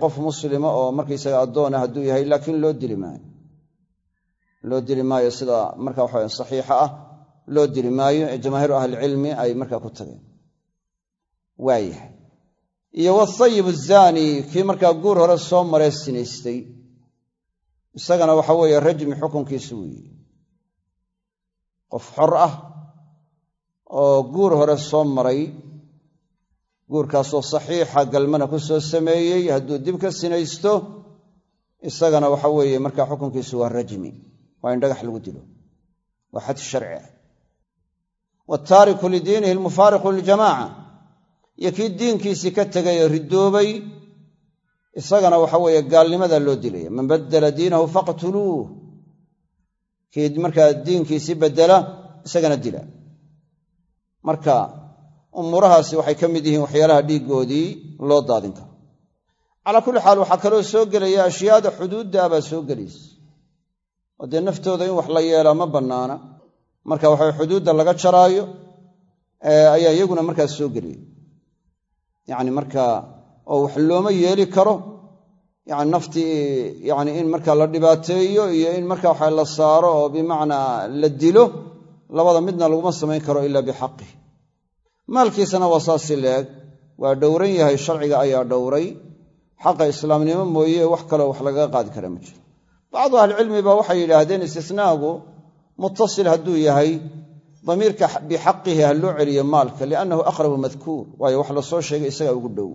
qof muslima oo markaysaga addoona hadduu yahay laakiin loo dili maayo. Loo dili maayo sida marka waxa saxiixa ah loo dili maayo ee jamaahiiru ay markaa ku tageen. Waayahay iyo wathayib azaani kii markaa guur hore soo maree sinaystay. Isagana waxa weeye rajmi xukunkiisu weeye qof xor ah oo guur hore soo maray guurkaasoo saxiixa galmana ku soo sameeyey hadduu dib ka sinaysto isagana waxa weeye markaa xukunkiisu waa rajmi waa in dhagax lagu dilo waa xad sharci ah. Wataariku lidiinihi almufaariqu liljamaca iyo kii diinkiisii ka tegay ee ridoobay isagana waxa weeye gaalnimada loo dilaya. Man baddala diinahu faqtuluuh kii markaa diinkiisii beddela isagana dila. Marka umuurahaasi waxay ka mid yihiin waxyaalaha dhiiggoodii loo daadin karo. Calaa kulli xaal waxaa kaloo soo gelaya ashyaada xuduudda baa soo gelaysa oo dee naftooda in wax la yeelaa ma bannaana. Marka waxa xuduudda laga jaraayo ayaa iyaguna markaas soo gelaya yacni markaa oo wax looma yeeli karo yani naftii yani in markaa la dhibaateeyo iyo in marka waxa la saaro oo bimacnaa la dilo labada midna laguma samayn karo ila bixaqih maalkiisana waa saasi leeg waa dhowran yahay sharciga ayaa dhowray. Xaqa islaamnimo mooye wax kaloo wax lagaga qaadi kara ma jiro. Bacdu ahlicilmi baa waxay yidhaahdeen istisnaagu muttasil hadduu yahay damiirka bixaqihi ha loo celiyo maalka liannahu aqrabu madkuur. Waayo wax la soo sheegay isagaa ugu dhow.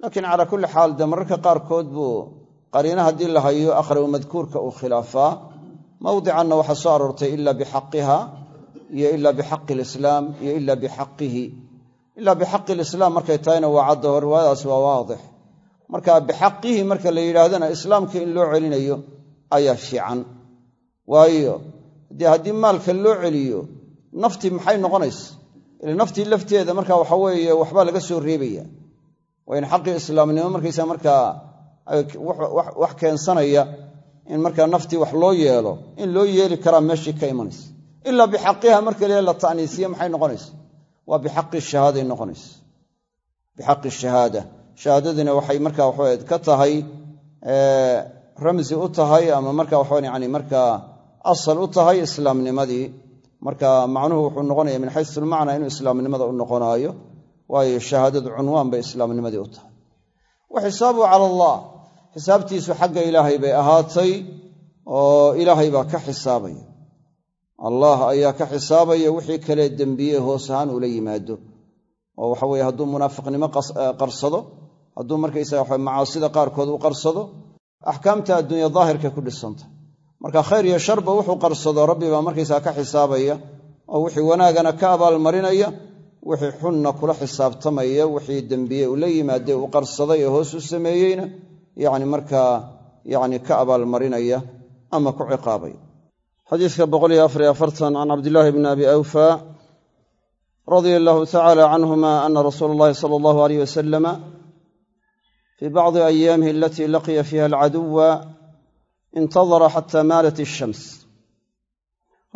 Laakiin calaa kulli xaal dee mararka qaarkood buu qariina haddii la hayo aqrabu madkuurka uu khilaafaa. Mawdicanna waxaa soo aroortay ila bixaqiha iyo ila bixaqi lislaam iyo ila bixaqihi. Ila bixaqi lislaam markay tahayna waa caddaho riwaayadaas waa waadix. Marka bixaqihi marka la yidhaahdana islaamka in loo celinayo ayaa fiican. Waayo dee haddii maalka loo celiyo naftii maxay noqonaysa ila naftii lafteeda marka waxa weeye waxbaa laga soo reebaya. Waa in xaqii islaamnimo markaysa markaa wax keensanaya in markaa naftii wax loo yeelo in loo yeeli karaa meeshii ka imanaysa ilaa bixaqiha marka le la ta'niisiye maxay noqonaysa? Waa bixaqi shahaaday noqonaysa. Bixaqi shahaada. Shahaadadina waxay marka waxawe ka tahay ramsi u tahay ama marka waxawan yani markaa asal u tahay islaamnimadii. Marka macnuhu wuxuu noqonaya min xaysu lmacnaa inuu islaamnimada u noqonaayo waayo shahaadadu cunwaan bay islaamnimadii u tahay. Wa xisaabuhu cala allah. Xisaabtiisu xagga ka xisaabaya allah ayaa ka xisaabaya wixii kale dembiye hoos ahaan ula yimaado. Oo waxa weye hadduu munaafiqnimo qarsado hadduu markaysaga waxa macaasida qaarkood u qarsado axkaamta adduunya daahirkay ku dhisanta marka khayr iyo sharba wuxuu qarsado rabbi baa markaysaga ka xisaabaya oo wixii wanaagana ka abaalmarinaya wixii xunna kula xisaabtamaya wixii dembiye ula yimaade uu qarsaday ee hoos u sameeyeyna yani markaa yani ka abaalmarinaya ama ku ciqaabaya xadiiska can cabdilaahi bni abi awfa radia allahu tacala canhuma ana rasuula allahi sala allahu aleyh wasalama fii bacdi ayaamihi alatii laqiya fiiha alcaduwa intadara xataa maalat ishams.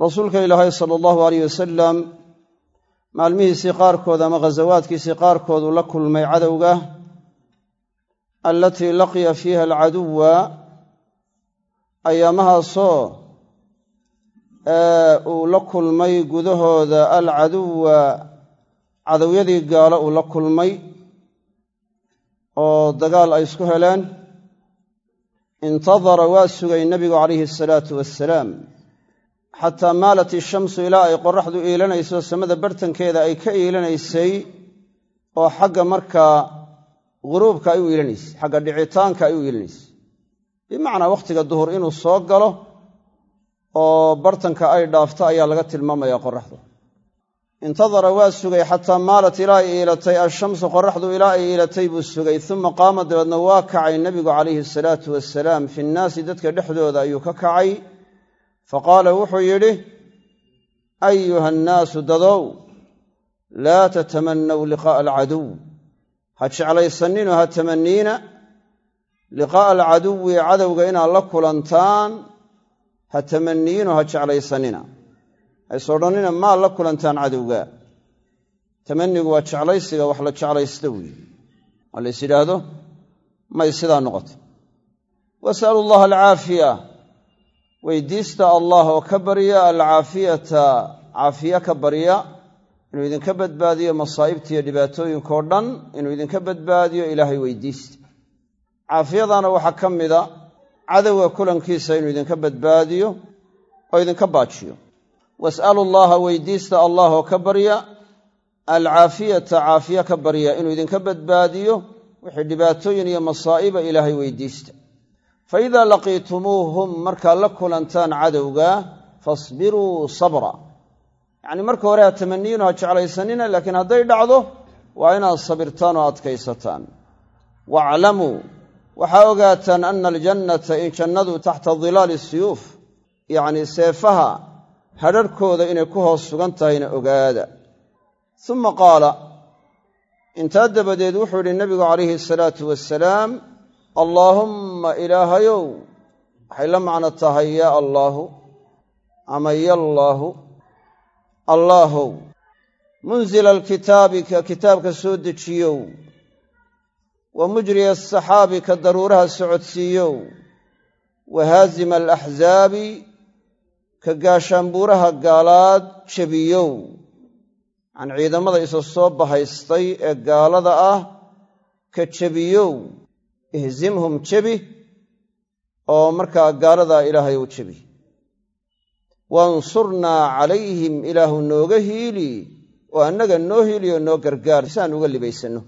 Rasuulka ilaahay sala allahu aleyh wasalam maalmihiisii qaarkood ama ghasawaadkiisii qaarkood uu la kulmay cadowga alatii laqiya fiiha alcaduwa ayaamahaasoo uu la kulmay gudahooda alcaduwa cadowyadii gaalo uu la kulmay oo dagaal ay isku heleen intadara waa sugay nebigu calayhi asalaatu wassalaam. Xataa maalat ishamsu ilaa ay qoraxdu iilanayso samada bartankeeda ay ka iilanaysay oo xagga markaa ghuruubka ay u iilanaysay xagga dhicitaanka ay u iilanaysay. Bimacnaa wakhtiga duhur inuu soo galo oo bartanka ay dhaafto ayaa laga tilmaamaya qoraxdu intadara waa sugay xataa maalat ilaa ay iilatay ashamsu qoraxdu ilaa ay iilatay buu sugay uma qaama dabeedna waa kacay nebigu calayhi asalaatu wasalaam fi nnaasi dadka dhexdooda ayuu ka kacay. Faqaala wuxuu yidhi ayuha annaasu dadow laa tatamannaw liqaa'a alcaduw. Ha jeclaysanninoo ha tamanniina liqaa'a alcaduwi cadowga inaad la kulantaan ha tamanniinoo ha jeclaysannina hays odhannina maad la kulantaan cadowga. Tamannigu waa jeclaysiga wax la jeclaysta weeye waa lays yidhaahdo may sidaa noqoto wasalu allaha alcaafiya. Weydiista allah oo ka barya alcaafiyata caafiye ka barya inuu idinka badbaadiyo masaa'ibta iyo dhibaatooyinkao dhan inuu idinka badbaadiyo ilaahay weydiista. Caafiyadaana waxaa ka mida cadowga kulankiisa inuu idinka badbaadiyo oo idinka baajiyo. Was'alu allaha weydiista allah oo ka barya alcaafiyata caafiye ka barya inuu idinka badbaadiyo wixii dhibaatooyin iyo masaa'iba ilaahay weydiista. Fa idaa laqiitumuuhum markaad la kulantaan cadowga fasbiruu sabra. Yacnii marka hore ha tamaniyin ha jeclaysanina laakiin hadday dhacdo waa inaad sabirtaan oo adkaysataan. Waaclamuu waxaa ogaataan ana aljannata in jannadu taxta dilaali siyuuf yacnii seefaha hadharhkooda inay ku hoos sugan tahayna ogaada. Uma qaala intaa dabadeed wuxuu yidhi nebigu calayhi asalaatu wasalaam allaahumma ilaahayow waxay la macno tahay yaa allaahu ama yallaahu allaahow munzila alkitaabi ka kitaabka soo dejiyow wa mujriya asaxaabi ka daruuraha socodsiiyow wa haazima alaxzaabi ka gaashaanbuuraha gaalaad jebiyow yacanii ciidamada isa soo bahaystay ee gaalada ah ka jebiyow ihzimhum jebi oo markaa gaaladaa ilaahay u jebi. Waansurnaa calayhim ilaahu nooga hiili oo annaga noo hiili oo noo gargaar si uga libaysanno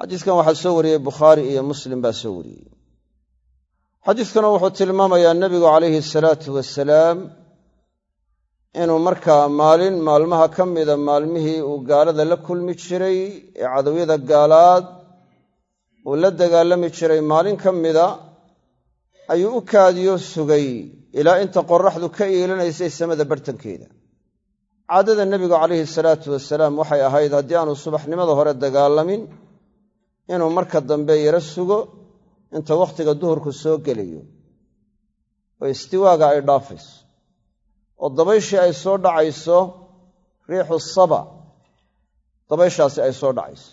xadiiskan waxaa soo wariyey bukhaari iyo muslim baa soo wariyey. Xadiiskuna wuxuu tilmaamayaa nebigu calayhi asalaatu wasalaam inuu markaa maalin maalmaha ka mida maalmihii uu gaalada la kulmi jiray ee cadowyada gaalaad uu la dagaalami jiray maalin ka mida ayuu u kaadiyo sugay ilaa inta qoraxdu ka iilanaysay samada bartankeeda. Caadada nebigu calayhi salaatu wasalaam waxay ahayd haddii aanu subaxnimada hore dagaalamin inuu marka dambe yaro sugo inta wakhtiga duhurku soo gelayo oo istiwaaga ay dhaafayso oo dabayshii ay soo dhacayso riixu saba dabayshaasi ay soo dhacayso.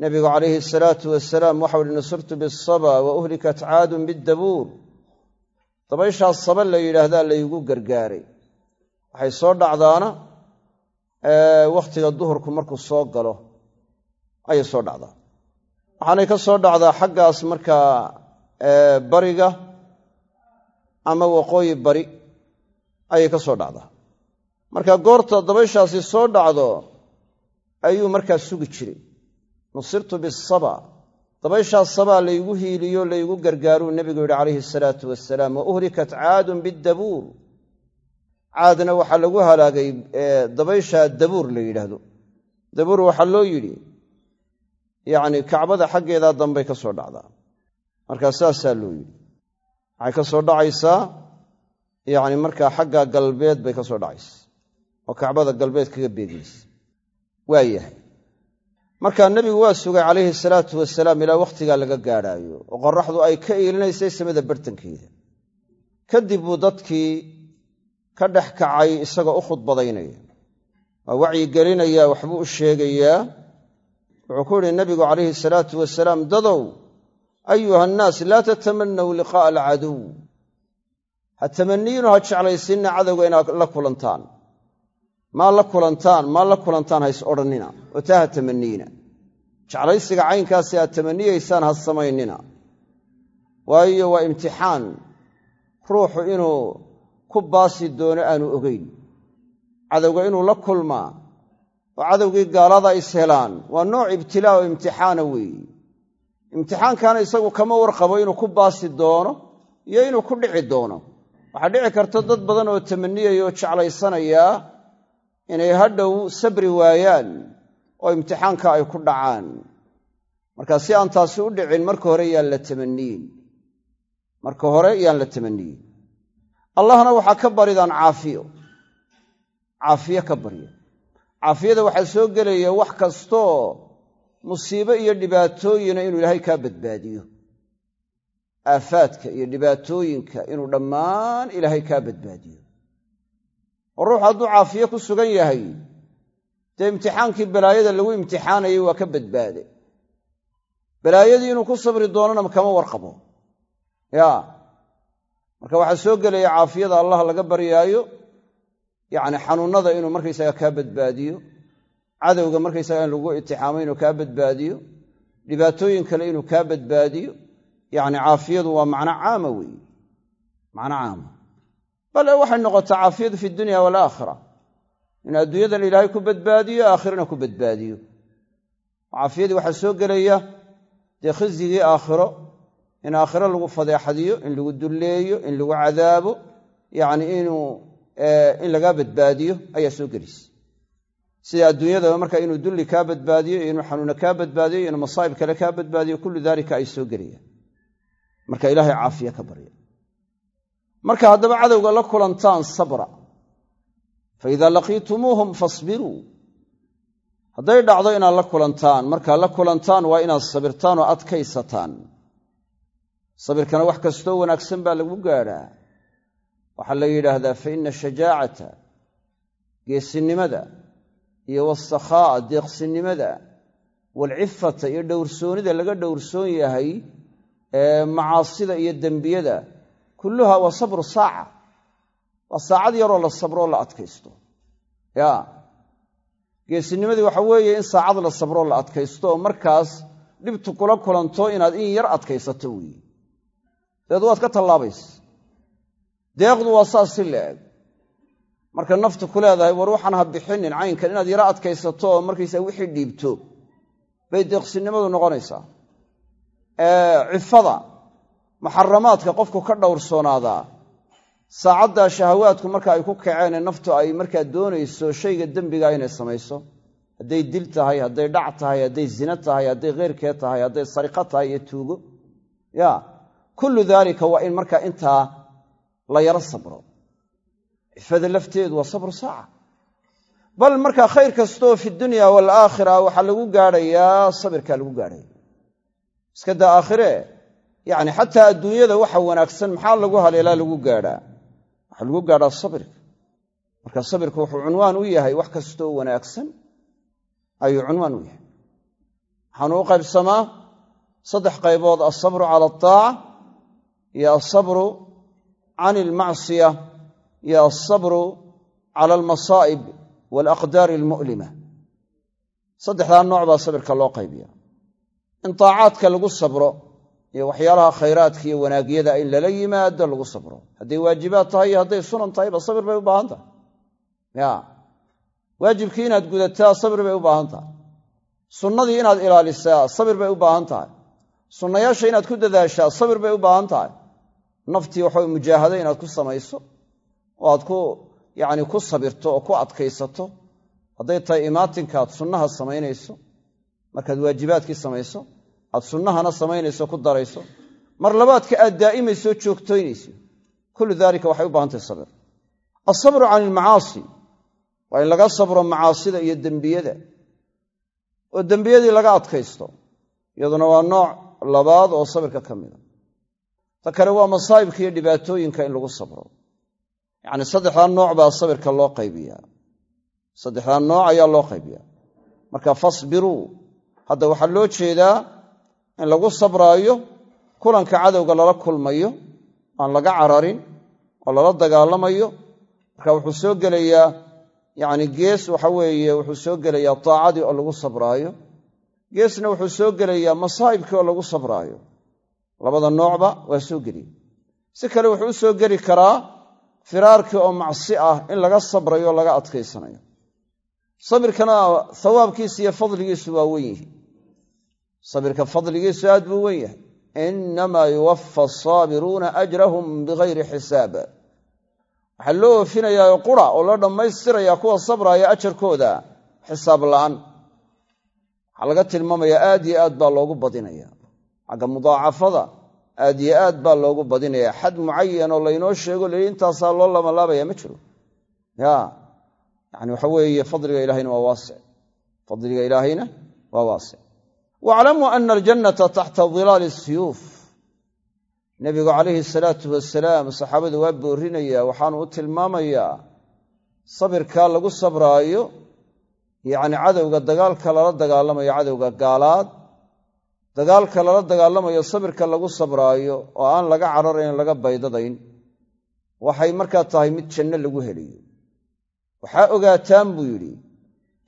Nebigu calayhi asalaatu wasalaam waxau uhi nusirtu bisaba wa uhlikat caadun biddabuur. Dabayshaas saba la yidhaahdaa laygu gargaaray. Waxay soo dhacdaana wakhtiga duhurku markuu soo galo ayay soo dhacdaa waxaanay ka soo dhacdaa xaggaas markaa bariga ama waqooyi bari ayay ka soo dhacdaa. Marka goorta dabayshaasi soo dhacdo ayuu markaa sugi jiray. Nusirtu bisaba dabayshaas sabaa laygu hiiliyo laygu gargaaruu nebigu yidhi calayhi asalaatu wasalaam wa uhlikat caadun biddabuur. Caadna waxaa lagu halaagay dabaysha dabuur la yidhaahdo. Dabuur waxaa loo yidhi yacni kacbada xaggeedaa dambay ka soo dhacdaa. Markaa saasaa loo yidhi. Waxay ka soo dhacaysaa yacni markaa xagga galbeed bay ka soo dhacaysa. Oo kacbada galbeed kaga beegaysa. Waa yahay. Markaa nebigu waa sugay calayhi salaatu wasalaam ilaa wakhtigaa laga gaadhaayo oo qoraxdu ay ka iilinaysay samada bartankeeda. Kadib buu dadkii ka dhex kacay isagoo u khudbadaynaya. Waa wacyigelinayaa waxbuu u sheegayaa wuxuu ku yidhi nabigu calayhi salaatu wasalaam dadow ayuha annaas laa tatamanaw liqaa'a alcaduw. Ha tamaniyiinu ha jeclaysinna cadowga inaad la kulantaan. Maa la kulantaan maa la kulantaan ha is odhannina oo taa ha tamaniyiina jeclaysiga caynkaasi aad tamaniyaysaan ha samaynina. Waayo waa imtixaan. Ruuxu inuu ku baasi doono aanu ogeyn. Cadowga inuu la kulmaa oo cadowgii gaalada is helaan. Waa nooc ibtilaa oo imtixaana weeye imtixaankaana isagu kama warqabo inuu ku baasi doono iyo inuu ku dhici doono. Waxaa dhici karta dad badan oo tamaniyaya oo jeclaysanayaa inay hadhow sabri waayaan oo imtixaanka ay ku dhacaan. Marka si aan taasi u dhicin marka hore yaan la tamaniyin. Marka hore yaan la tamaniyin. Allahna waxaa ka baridaan caafiyo. Caafiye ka barya caafiyada waxaa soo gelaya wax kastoo musiibo iyo dhibaatooyina inuu ilaahay kaa badbaadiyo. Aafaadka iyo dhibaatooyinka inuu dhammaan ilaahay kaa badbaadiyo. Oo ruuxu hadduu caafiye ku sugan yahay dee imtixaankii balaayada lagu imtixaanayay waa ka badbaade. Balaayadii inuu ku sabri doonana kama warqabo. Ya marka waxaa soo gelaya caafiyada allah laga baryaayo yacni xanuunnada inuu markaysaga kaa badbaadiyo cadowga markaysaga in lagu itixaamo inuu kaa badbaadiyo dhibaatooyin kale inuu kaa badbaadiyo yacni caafiyadu waa macno caama weeye macno caama. Bale waxay noqotaa caafiyadu fi dunya waalaakhira in adduunyadan ilaahay ku badbaadiyo aakhirana ku badbaadiyo. Caafiyadii waxaa soo gelaya dee khizyigii aakhiro in aakhiro lagu fadeexadiyo in lagu dulleeyo in lagu cadaabo yacni inuu in lagaa badbaadiyo ayaa soo gelaysa sida adduunyadaba marka inuu dulli kaa badbaadiyo iyo inuu xanuuna kaa badbaadiyo iyo inuu masaa'ib kale kaa badbaadiyo kullu daalika ay soo gelayaan marka ilaahay caafiye ka barya. Marka haddaba cadowga la kulantaan sabra. Fa idaa laqiitumuuhum fasbiruu. Hadday dhacdo inaad la kulantaan markaad la kulantaan waa inaad sabirtaan oo adkaysataan. Sabirkana wax kastoo wanaagsan baa lagu gaadhaa waxaa la yidhaahdaa fa ina shajaacata geesinimada iyo wasakhaa'a deeqsinimada waalcifata iyo dhowrsoonida laga dhowrsoon yahay macaasida iyo dembiyada kulluha waa sabru saaca. Waa saacad yaroo la sabroo la adkaysto. Ya. Geesinimadii waxa weeye in saacad la sabroo la adkaysto markaas dhibtu kula kulanto inaad in yar adkaysato weeye dabeed waad ka tallaabaysa deeqdu waa saas si la eg marka naftu ku leedahay war waxaan ha bixinin caynkan inaad yaro adkaysato oo markaysaa wixii dhiibto. Bay deeqsinimadu noqonaysaa. Cifada muxaramaadka qofku ka dhowrsoonaadaa saacaddaa shahawaadku marka ay ku kaceen ee naftu ay markaa doonayso shayga dembiga inay samayso. Hadday dil tahay hadday dhac tahay hadday zina tahay hadday kheyrkee tahay hadday sariqo tahay iyo tuugo. Ya kullu daalika waa in markaa intaa la yaro sabro. Cifada lafteedu waa sabru saaca. Bal markaa khayr kastooo fi dunya waalaakhira waxaa lagu gaadhayaa sabirkaa lagu gaadhaya. Iska daa aakhire yacni xataa adduunyada waxa wanaagsan maxaa lagu haleelaa lagu gaadhaa? Waxaa lagu gaadhaa sabirka. Marka sabirku wuxuu cunwaan u yahay wax kastoo wanaagsan ayuu cunwaan u yahay. Waxaanu u qaybsamaa saddex qaybood alsabru cala altaaca iyo alsabru can ilmacsiya iyo alsabru cala almasaa'ib waalaqdaari almu'lima saddexdaa nooc baa sabirka loo qaybiya. In taacaadka lagu sabro iyo waxyaalaha khayraadka iyo wanaagyada in lala yimaado lagu sabro. Hadday waajibaad tahay iyo hadday sunan tahayba sabir bay u baahan tahay. Ya. Waajibkii inaad gudataa sabir bay u baahan tahay. Sunnadii inaad ilaalisaa sabir bay u baahan tahay. Sunnayaasha inaad ku dadaashaa sabir u baahan tahay naftii waxaw mujaahado inaad ku samayso oo aad ku yacni ku sabirto oo ku adkaysato hadday tahay imaatinkaad sunnaha samaynayso markaad waajibaadkii samayso aad sunnahana samaynayso ku darayso mar labaadka aad daa'imayso joogtoynayso kullu daalika waxay u baahan tahay sabir. Alsabru can ilmacaasi waa in laga sabro macaasida iyo dembiyada oo dembiyadii laga adkaysto iyaduna waa nooc labaad oo sabirka ka mida ta kale waa masaa'ibka iyo dhibaatooyinka in lagu sabro. Yacni saddexdaa nooc baa sabirka loo qaybiyaa. Saddexdaa nooc ayaa loo qaybiyaa. Marka fasbiruu hadda waxaa loo jeedaa in lagu sabraayo kulanka cadowga lala kulmayo aan laga cararin oo lala dagaalamayo. Marka wuxuu soo gelayaa yacni gees waxa weeye wuxuu soo gelayaa taacadii oo lagu sabraayo. Geesna wuxuu soo gelayaa masaa'ibkii oo lagu sabraayo labada noocba waa soo geliya si kale wuxuu u soo geli karaa firaarkii oo macsi ah in laga sabrayo laga adkaysanayo. Sabirkana thawaabkiisa iyo fadligiisu waa wen yihi sabirka fadligiisu aad buu wen yahay. Innamaa yuwaffa asaabiruuna ajrahum bigayri xisaab. Waxaa loo oofinayaa qura oo loo dhammaystirayaa kuwa sabraaya ajarkooda xisaab la'aan. Waxaa laga tilmaamayaa aad yo aad baa loogu badinaya xagga mudaacafada aad yo aad baa loogu badinaya xad mucayan oo laynoo sheego lii intaasaa loo lamalaabaya ma jiro. Ya yani waxa weeye fadliga ilahayna waa waasic fadliga ilaahayna waa waasic waaclamuu ana aljannata taxta dilaali siyuuf nebigu calayhi salaatu wasalaam saxaabadu waa boorinaya waxaanu u tilmaamayaa sabirkaa lagu sabraayo yacni cadowga dagaalka lala dagaalamayo cadowga gaalaad dagaalka lala dagaalamayo sabirka lagu sabraayo oo aan laga cararayn laga baydadayn waxay markaa tahay mid janno lagu heliyo. Waxaa ogaataan buu yidhi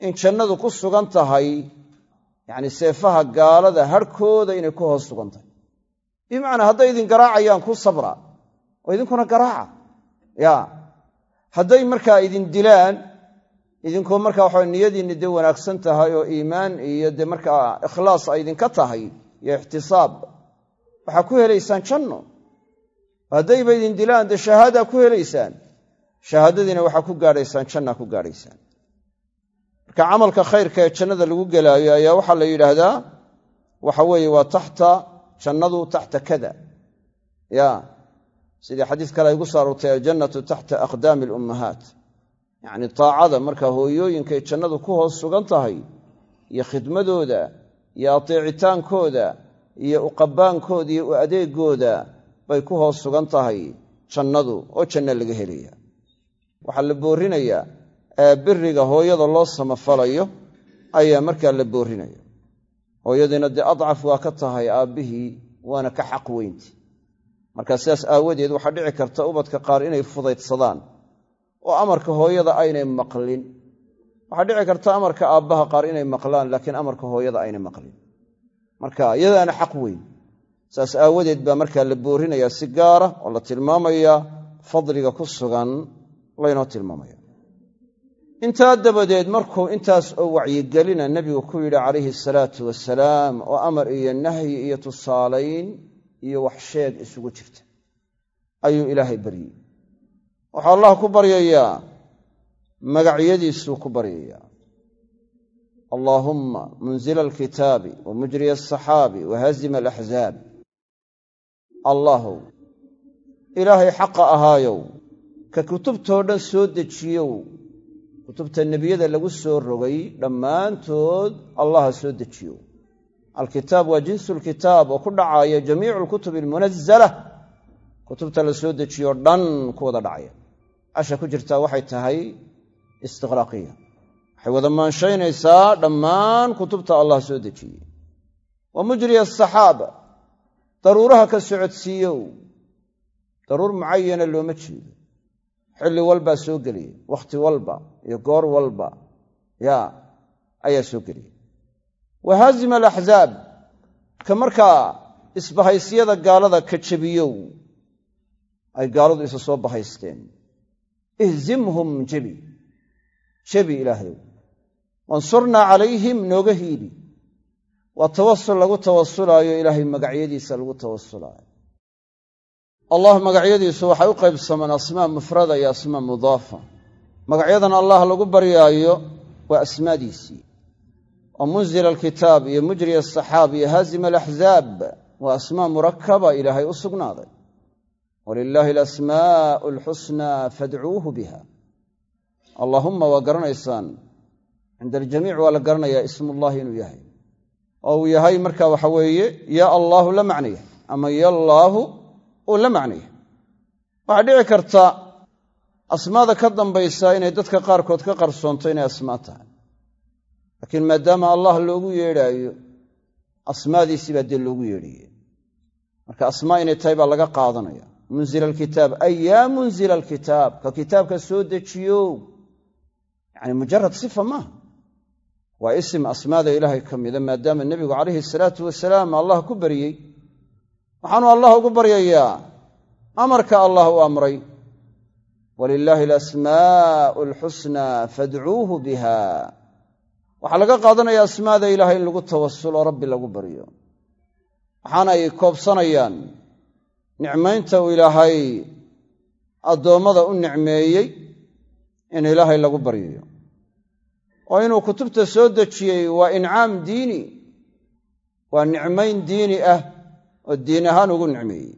in jannadu ku sugan tahay yacni seefaha gaalada harhkooda inay ku hoos sugan tahay. Bimacnaa hadday idin garaacayaan ku sabra. Oo idinkuna garaaca. Ya hadday markaa idin dilaan idinkoo markaa waxa niyadiinna dee wanaagsan tahay oo iimaan iyo dee markaa ikhlaas ay idinka tahay iyo ixtisaab waxaa ku helaysaan janno. Haddayba idin dilaan dee shahaadaa ku helaysaan. Shahaadadiina waxaa ku gaadhaysaan jannaa ku gaadhaysaan. Marka camalka khayrka ee jannada lagu gelaayo ayaa waxaa la yidhaahdaa waxa weeye waa taxta jannadu taxta kada. Ya sidii xadiis kale ay gu soo aroortay aljannatu taxta aqdaami alummahaat yacni taacada marka hooyooyinkay jannadu ku hoos sugan tahay iyo khidmadooda iyo ateecitaankooda iyo uqabaankooda iyo u adeegooda bay ku hoos sugan tahay jannadu oo janno laga helaya waxaa la boorinayaa biriga hooyada loo samafalayo ayaa markaa la boorinaya hooyadiina dee adcaf waa ka tahay aabbihii waana ka xaq weynti. Marka sidaas aawadeed waxaa dhici karta ubadka qaar inay fudaydsadaan oo amarka hooyada aynay maqlin. Waxaa dhici karta amarka aabbaha qaar inay maqlaan laakiin amarka hooyada aynay maqlin. Marka iyadaana xaq weyn. Saas aawadeed baa markaa la boorinayaa si gaara oo la tilmaamayaa fadliga ku sugan laynoo tilmaamaya. Intaa dabadeed markuu intaas oo wacyigelina nebigu ku yidhi calayhi salaatu wasalaam oo amar iyo nahyi iyo tusaalayn iyo wax sheeg isugu jirta ayuu ilaahay baryey waxaa allah ku baryayaa. Magacyadiisuu ku baryayaa. Allaahumma munzila alkitaabi wa mujriya asaxaabi wa haazima alaxzaab allahow ilaahay xaqa ahaayow ka kutubtoo dhan soo dejiyow. Kutubta nebiyada lagu soo rogay dhammaantood allaha soo dejiyo alkitaab waa jinsu lkitaab oo ku dhacaya jamiicu alkutubi almunazala kutubta la soo dejiyo dhan ku wada dhacaya asha ku jirtaa waxay tahay istiqraaqiya. Waxay wada maanshaynaysaa dhammaan kutubta allah soo dejiyey. Wa mujriya asaxaaba daruuraha ka socodsiiyow. Daruur mucayana looma jeedo. Xilli walbaa soo gelaya wakhti walba iyo goor walba yaa ayaa soo gelaya wa haazima alaxzaab ka markaa isbahaysyada gaalada ka jebiyow ay gaaladu isa soo bahaysteen ihzimhum jebi jebi ilaahayow wansurnaa calayhim nooga hiili waa tawasul lagu tawasulaayo ilaahay magacyadiisa lagu tawasulaayo allah magacyadiisu waxay u qaybsamaan asmaa mufrada iyo asmaa mudaafa. Magacyadan allah lagu baryaayo waa asmaadiisii. Oo munzila alkitaab iyo mujriya asaxaab iyo haazima alaxzaab waa asmaa murakaba ilaahay u sugnaaday walilaahi alasmaa'u alxusnaa fadcuuhu biha. Allaahumma waa garanaysaan. Cinda aljamiic waa la garanayaa ismullahi inuu yahay. Oo uu yahay marka waxa weeye yaa allaahu la macnaya ama yallaahu uu la macnaya. Waxaa dhici karta asmaada ka dambaysa inay dadka qaarkood ka qarsoonto inay asmaa tahay. Laakiin maadaama allah loogu yeedhaayo asmaadiisii baa dee loogu yeedhaye marka asmaa inay tahay baa laga qaadanaya munzila alkitaab. Ay yaa munzila alkitaab ka kitaabka soo dejiyow. Yacni mujarad sifa maaha waa isim asmaada ilaahay ka mida maadaama nebigu calayhi salaatu wasalaam allah ku baryey waxaanu allah ugu baryayaa. Amarka allah u amray. Walilaahi alasmaa'u alxusnaa fadcuuhu biha waxaa laga qaadanaya asmaada ilaahay in lagu tawasulo rabbi lagu baryo waxaana ay koobsanayaan nicmaynta uu ilaahay addoommada u nicmeeyey in ilaahay lagu baryayo oo inuu kutubta soo dejiyey waa incaam diini waa nicmayn diini ah oo diin ahaan ugu nicmeeyey.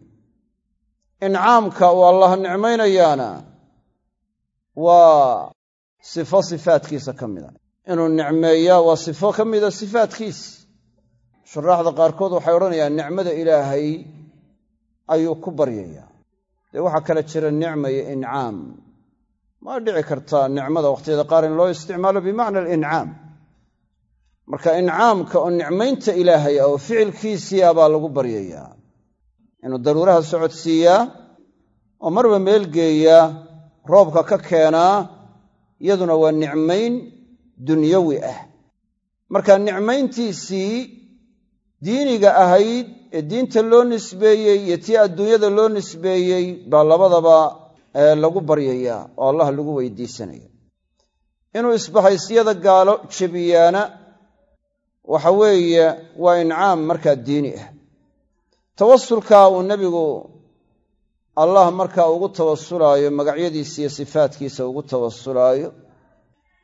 Incaamka uu allah nicmaynayaana waa sifo sifaadkiisa ka mida. Inuu nicmeeyaa waa sifo ka mida sifaadkiis shuraaxda qaarkood waxay odhanayaan nicmada ilaahay ayuu ku baryayaa. Dee waxaa kale jira nicma iyo incaam. Maa dhici kartaa nicmada wakhtiyada qaar in loo isticmaalo bimacna alincaam. Marka incaamka oo nicmaynta ilaahay ah oo ficilkiisii ah baa lagu baryayaa. Inuu daruuraha socodsiiyaa oo marba meel geeyaa roobka ka keenaa iyaduna waa nicmayn dunyawi ah. Marka nicmayntiisii diiniga ahayd ee diinta loo nisbeeyey iyo tii adduunyada loo nisbeeyey baa labadaba lagu baryayaa oo allah lagu weydiisanaya. Inuu isbahaysyada gaalo jebiyaana waxa weeye waa incaam markaa diini ah. Tawasulka uu nebigu allah markaa ugu tawasulaayo magacyadiisa iyo sifaatkiisa ugu tawasulaayo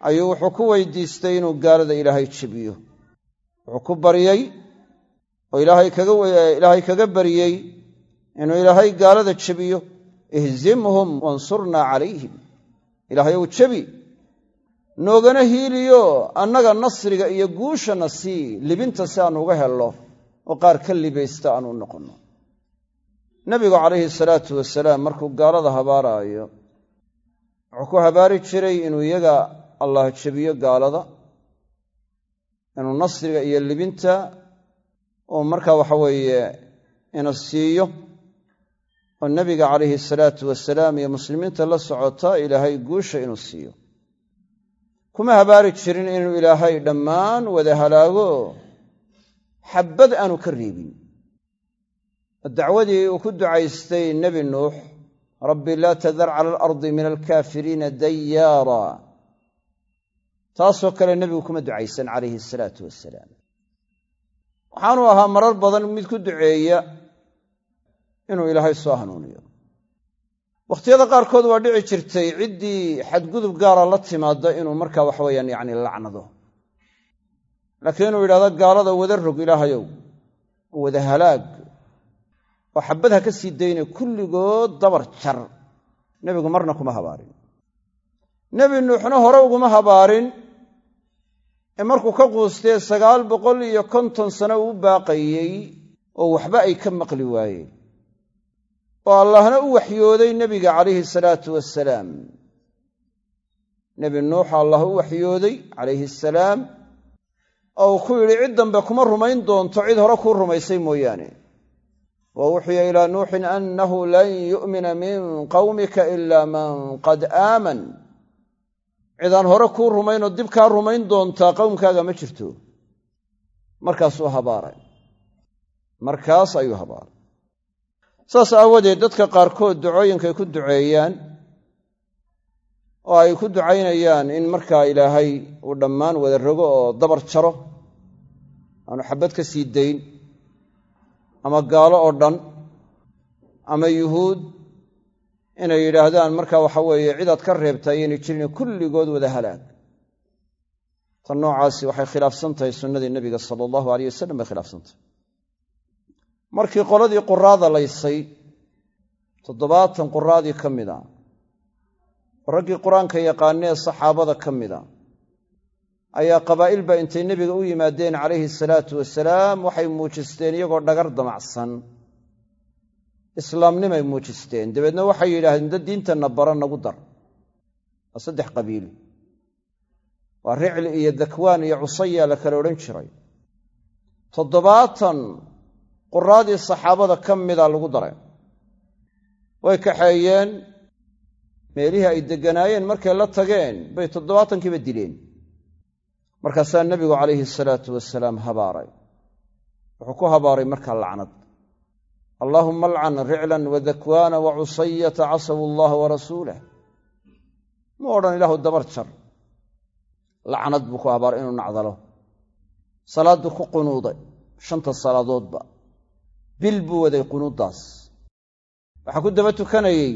ayuu wuxuu ku weydiistay inuu gaalada ilaahay jebiyo. Wuxuu ku baryey oo ilaahay kaga baryey inuu ilaahay gaalada jebiyo ihzimhum wansurnaa calayhim. Ilaahay ou jebi noogana hiiliyo annaga nasriga iyo guushana sii libinta si aanu uga helno oo qaar ka libaysta aanu noqonno. Nebigu calayhi salaatu wasalaam markuu gaalada habaaraayo wuxuu ku habaari jiray inuu iyaga allah jebiyo gaalada inuu nasriga iyo libinta uu markaa waxa weeye ina siiyo oo nebiga calayhi salaatu wasalaam iyo muslimiinta la socota ilaahay guusha inuu siiyo. Kuma habaari jirin inuu ilaahay dhammaan wada halaago. Xabbad aanu ka reebin. Dacwadii uu ku ducaystay nebi nuux rabbi laa tadar cala alardi min alkaafiriina dayaara taasoo kale nebigu kuma ducaysan calayhi salaatu wasalaam waxaanu ahaa marar badan mid ku duceeya inuu ilaahay soo hanuuniyo. Wakhtiyada qaarkood waa dhici jirtay ciddii xadgudub gaara la timaada inuu markaa waxaweyaan yacni lacnado. Laakiin inuu yidhahdo gaalada wada rog ilaahayow wada halaag oo xabad ha ka sii dayne kulligood dabar jar nebigu marna kuma habaarin. Nebi nuuxna hore uguma habaarin ee markuu ka quustee sagaal boqol iyo konton sano uu baaqayey oo waxba ay ka maqli waayeen. Oo allahna u waxyooday nebiga calayhi salaatu wasalaam nebi nuuxa allah u waxyooday calayhi asalaam oo uu ku yidhi cid dambe kuma rumayn doonto cid hore kuu rumaysay mooyaane. Wa uxiya ilaa nuuxin annahu lan yu'mina min qawmika ila man qad aaman cidaan hore kuu rumaynoo dib kaa rumayn doontaa qowmkaaga ma jirto. Markaasuu habaaray. Markaas ayuu habaaray. Saas aawadeed dadka qaarkood ducooyinkay ku duceeyaan oo ay ku ducaynayaan in markaa ilaahay uu dhammaan wada rogo oo dabar jaro aanu xabad ka sii dayn ama gaalo oo dhan ama yuhuud inay yidhaahdaan marka waxa weeye cidaad ka reebta ayaynay jirin kulligood wada halaag. Tan noocaasi waxay khilaafsan tahay sunnadii nebiga sala allahu aleyh wasalam bay khilaafsan tahay. Markii qoladii quraada laysay toddobaatan quraadii ka mid a raggii qur'aanka yaqaanee saxaabada ka mida ayaa qabaa'ilba intay nebiga u yimaadeen calayhi salaatu wasalaam waxay muujisteen iyagoo dhagar damacsan islaamnimay muujisteen. Dabeedna waxay yidhaahdeen dad diintana bara nagu dar. Waa saddex qabiil waa ricli iyo dakwaan iyo cusaya la kala odhan jiray. Toddobaatan quraadii saxaabada ka mida lagu daray. Way kaxeeyeen meelihii ay degganaayeen markay la tageen bay toddobaatankiiba dileen. Markaasaa nebigu calayhi salaatu wasalaam habaaray. Wuxuu ku habaaray markaa lacnad allaahuma alcan riclan wa dakwaana wa cusayata casawu allaha wa rasuulah mu odhan ilaahu dabar jar. Lacnad buu ku habaaray inuu nacdalo. Salaadduu ku qunuuday. Shanta salaadoodba bil buu waday qunuuddaas. Waxaa ku daba tukanayey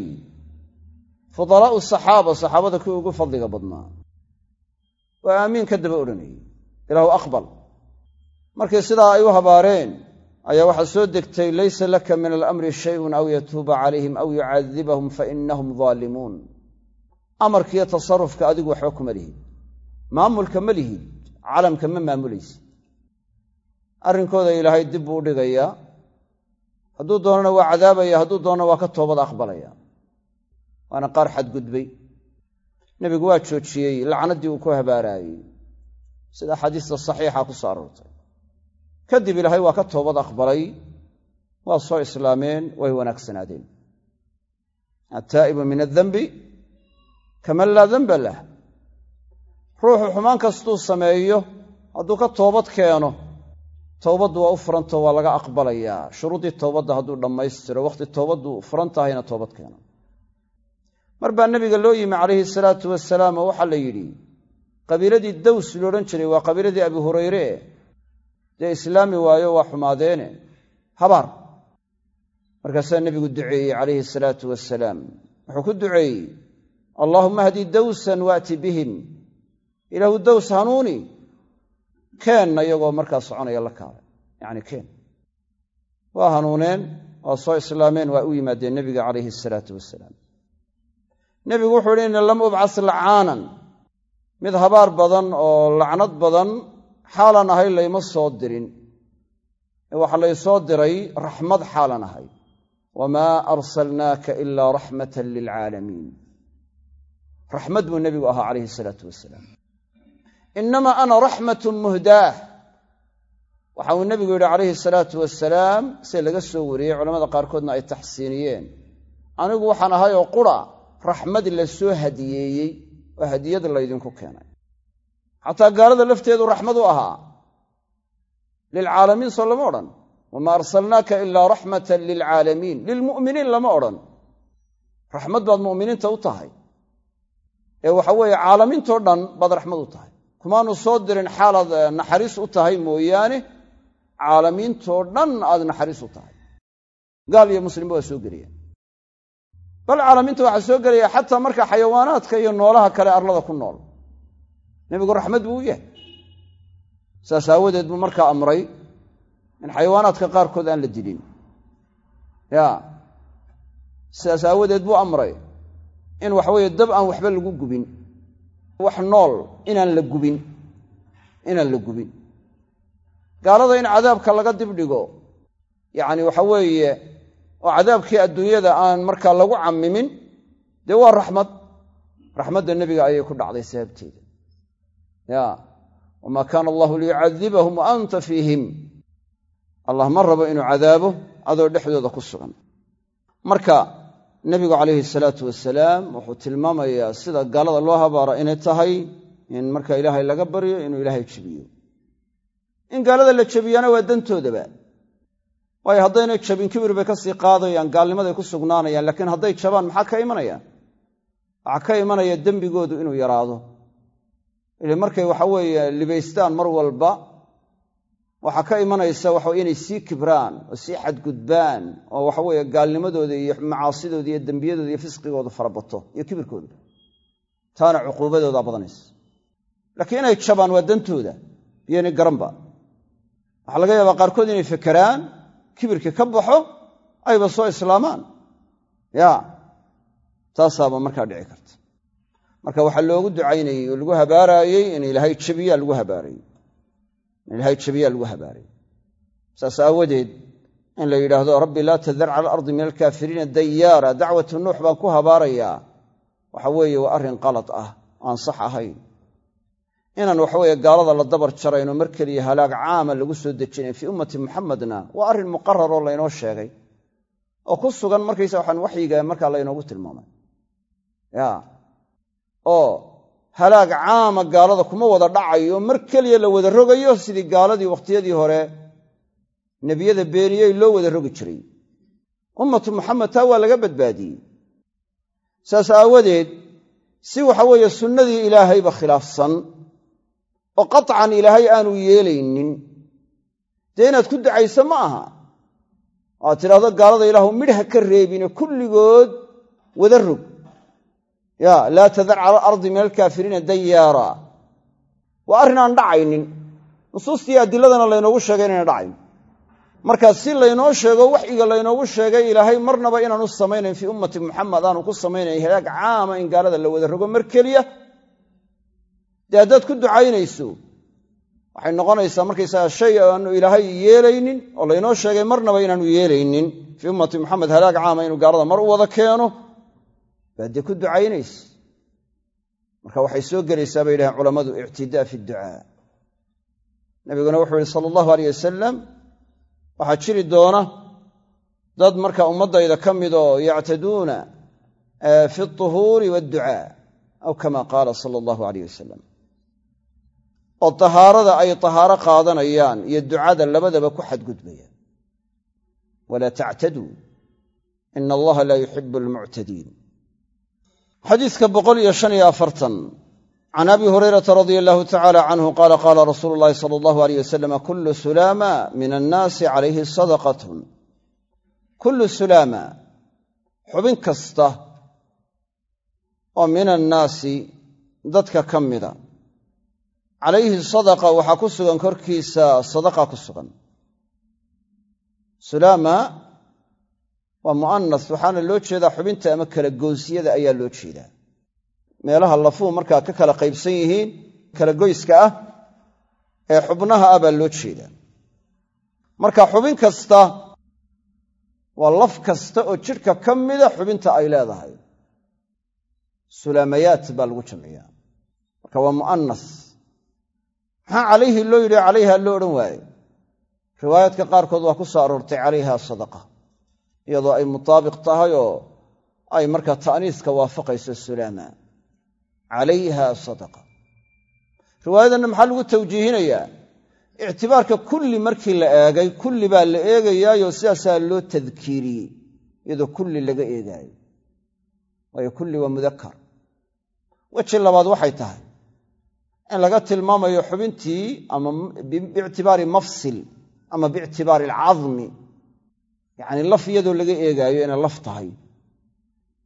fudalaa'u saxaaba saxaabada kuwii ugu fadliga badnaa. Waa aamiin ka daba odhanayey. Ilaahu aqbal. Markii sidaa ay u habaareen ayaa waxaa soo degtay laysa laka min alamri shayun aw yatuuba calayhim aw yucadibahum fa inahum daalimuun amarkiiyo tasarufka adigu waxba kuma lihid maamulka ma lihid calamka ma maamulaysid arrinkooda ilaahay dib buu u dhigayaa. Hadduu doonana waa cadaabaya hadduu doonana waa ka toobad aqbalaya. Waana qaar xadgudbay. Nebigu waa joojiyey lacnaddii uu ku habaaraayey. Sida xadiista saxiixa ku soo aroortay kadib ilaahay waa ka toobad aqbalay waa soo islaameen way wanaagsanaadeen. Attaa'ibu min addenbi kaman laa denba lah. Ruuxu xumaan kastuu sameeyo hadduu ka toobad keeno towbaddu waa u furantao waa laga aqbalayaa. Shuruuddii towbadda hadduu dhammaystiro wakhti towbaddu furan tahayna toobad keeno. Mar baa nebiga loo yimi calayhi salaatu wasalaam oo waxaa la yidhi qabiiladii daws loodhan jiray waa qabiiladii abi hurayre dee islaami waayo waa xumaadeene habaar markaasaa nebigu duceeyey calayhi salaatu wasalaam wuxuu ku duceeyey allaahuma hdi dawsan waati bihim. Ilaahu daws hanuuni. Keenna iyagoo markaa soconaya la kaalay. Yacni keen. Waa hanuuneen waa soo islaameen waa u yimaadeen nebiga calayhi salaatu wasalaam nebigu wuxuu ihi inna lam ubcas lacaanan mid habaar badan oo lacnad badan xaalan ahay layma soo dirin. Ee waxaa laysoo diray raxmad xaalan ahay. Wamaa arsalnaaka ilaa raxmatan lilcaalamiin raxmad buu nebigu ahaa calayhi salaatu wasalaam. Inamaa ana raxmatun muhdaah. Waxa uu nebigu yidhi calayhi salaatu wasalaam se laga soo wariyey culamada qaarkoodna ay taxsiiniyeen. Anigu waxaan ahay oo qura raxmad la soo hadiyeeyey oo hadiyad laydinku keenay xataa gaalada lafteedu raxmad u ahaa. Lilcaalamiin soo lama odhan. Wamaa arsalnaaka ilaa raxmatan lilcaalamiin. Lilmu'miniin lama odhan. Raxmad baad mu'miniinta u tahay. Ee waxa weeye caalamiintoo dhan baad raxmad u tahay. Kumaanu soo dirin xaalaad naxariis u tahay mooyaane caalamiintoo dhan aad naxariis u tahay. Gaal iyo muslimba waa soo geliyaan bal caalamiinta waxaa soo gelaya xataa marka xayawaanaadka iyo noolaha kale arlada ku nool nebigu raxmad buu u yahay. Saas aawadeed buu markaa amray in xayawaanaadka qaarkood aan la dilin. Ya sidaas aawadeed buu amray in waxaweeye dab aan waxba lagu gubin wax nool inaan la gubin inaan la gubin. Gaalada in cadaabka laga dibdhigo yacni waxa weeye oo cadaabkii adduunyada aan markaa lagu cammimin dee waa raxmad. Raxmadda nebiga ayay ku dhacday sababteeda ya. Wamaa kaana allahu liyucadibahum wa anta fiihim allah ma rabo inuu cadaabo adoo dhexdooda ku sugan. Marka nebigu calayhi salaatu wasalaam wuxuu tilmaamayaa sida gaalada loo habaaro inay tahay in marka ilaahay laga baryo inuu ilaahay jebiyo. In gaalada la jebiyana waa dantoodaba. Waayo haddaynay jabin kibir bay ka sii qaadayaan gaalnimaday ku sugnaanayaan laakiin hadday jabaan maxaa ka imanaya? Waxaa ka imanaya dembigoodu inuu yaraado ile markay waxa weeye libaystaan mar walba waxaa ka imanaysa waxa inay sii kibraan oo sii xadgudbaan oo waxaweeye gaalnimadooda iyo macaasidooda iyo dembiyadooda iyo fisqigooda farabato iyo kibirkooda. Taana cuquubadoodaa badanaysa. Laakiin inay jabaan waa dantooda iyoynay garanba waxaa laga yaabaa qaarkood inay fekeraan kibirkii ka baxo ayba soo islaamaan. Ya taasaaba markaa dhici karta marka waxaa loogu ducaynayey oo lagu habaaraayey in ilaahay jabiyaa lagu habaarayey in ilaahay jabiyaa lagu habaarayey saas aawadeed in la yidhaahdo rabbi laa tadar cala alardi min alkaafiriina dayaara dacwatu nuux baan ku habaarayaa waxa weeye waa arrin qalad ah aan sax ahayn. Inaan waxaweeye gaalada la dabar jarayno mar keliya halaag caama lagu soo dejinayn fii ummati muxamedna waa arrin muqararoo laynoo sheegay. Oo ku sugan markaysa waxaan waxyiga markaa laynoogu tilmaamay oo halaag caama gaalada kuma wada dhacayo mar keliya la wada rogayo sidii gaaladii wakhtiyadii hore nebiyada beeniyey loo wada rogi jiray. Ummatu muxamed taa waa laga badbaadiyey. Saas aawadeed si waxa weeye sunnadii ilaahayba khilaafsan oo qatcan ilaahay aanu yeelaynin dee inaad ku dacayso ma aha. Aad tidhahdo gaalada ilaahu midh ha ka reebine kulligood wada rog ya laa tadar cala alardi min alkaafiriina dayaara waa arrin aan dhacaynin. Nusuustii adiladana laynoogu sheegay inayna dhacayn markaa si laynoo sheego waxyiga laynoogu sheegay ilaahay marnaba inaanu samaynayn fii ummati muxamed aanu ku samaynayn halaag caama in gaalada la wada rogo mar keliya. Dee haddaad ku ducaynayso waxay noqonaysaa markaysaga shay aanu ilaahay yeelaynin oo laynoo sheegay marnaba inaanu yeelaynin. Fii ummati muxamed halaag caama inuu gaalada mar u wada keeno baad dee ku ducaynaysa marka waxay soo gelaysaa bay yidhahdeen culammadu ictidaa fi ducaa. Nabiguna wuxuu yihi sala allahu aleyh wasalam waxaa jiri doona dad marka ummaddayda ka mid oo yactaduuna fi altuhuuri waadducaa aw kama qaala sala allahu aleyh wasalam oo tahaarada ay tahaaro qaadanayaan iyo ducada labadaba ku xadgudbayaan walaa tactaduu ina allaha laa yuxibu almuctadiin xadiiska boqol iyo shan iyo afartan can abi hurayrata radia allahu tacala canhu qaala qaala rasuulu llahi sala allahu aleyh wasalam kullu sulaama min annaasi calayhi sadaqatun. Kullu sulaama xubin kasta oo min annaasi dadka ka mida. Calayhi sadaqa waxaa ku sugan korkiisa sadaqa ku sugan. Sulaama waa mu'anas waxaana loo jeedaa xubinta ama kala goosiyada ayaa loo jeedaa. Meelaha lafuhu markaa ka kala qaybsan yihiin kala goyska ah ee xubnaha ah baa loo jeedaa. Marka xubin kasta waa laf kasta oo jidhka ka mida xubinta ay leedahay. Sulaamayaat baa lagu jamciyaa. Marka waa mu'anas maxaa calayhi loo yidhi calayha loo odhan waaye riwaayaadka qaarkood waa ku soo aroortay calayha sadaqa iyadoo ay mutaabiq tahay oo ay markaa ta'niiska waafaqayso sulaama calayha sadaqa riwaayadanna maxaa lagu tawjiihinayaa ictibaarka kulli markii la eegay kulli baa la eegayaayo sidaasaa loo tadkiiriyey iyadoo kulli laga eegaayo waayo kulli waa mudakar weji labaad waxay tahay in laga tilmaamayo xubintii ama biictibaari mafsil ama biictibaari alcadmi yacni laf iyadoo laga eegaayo inay laf tahay.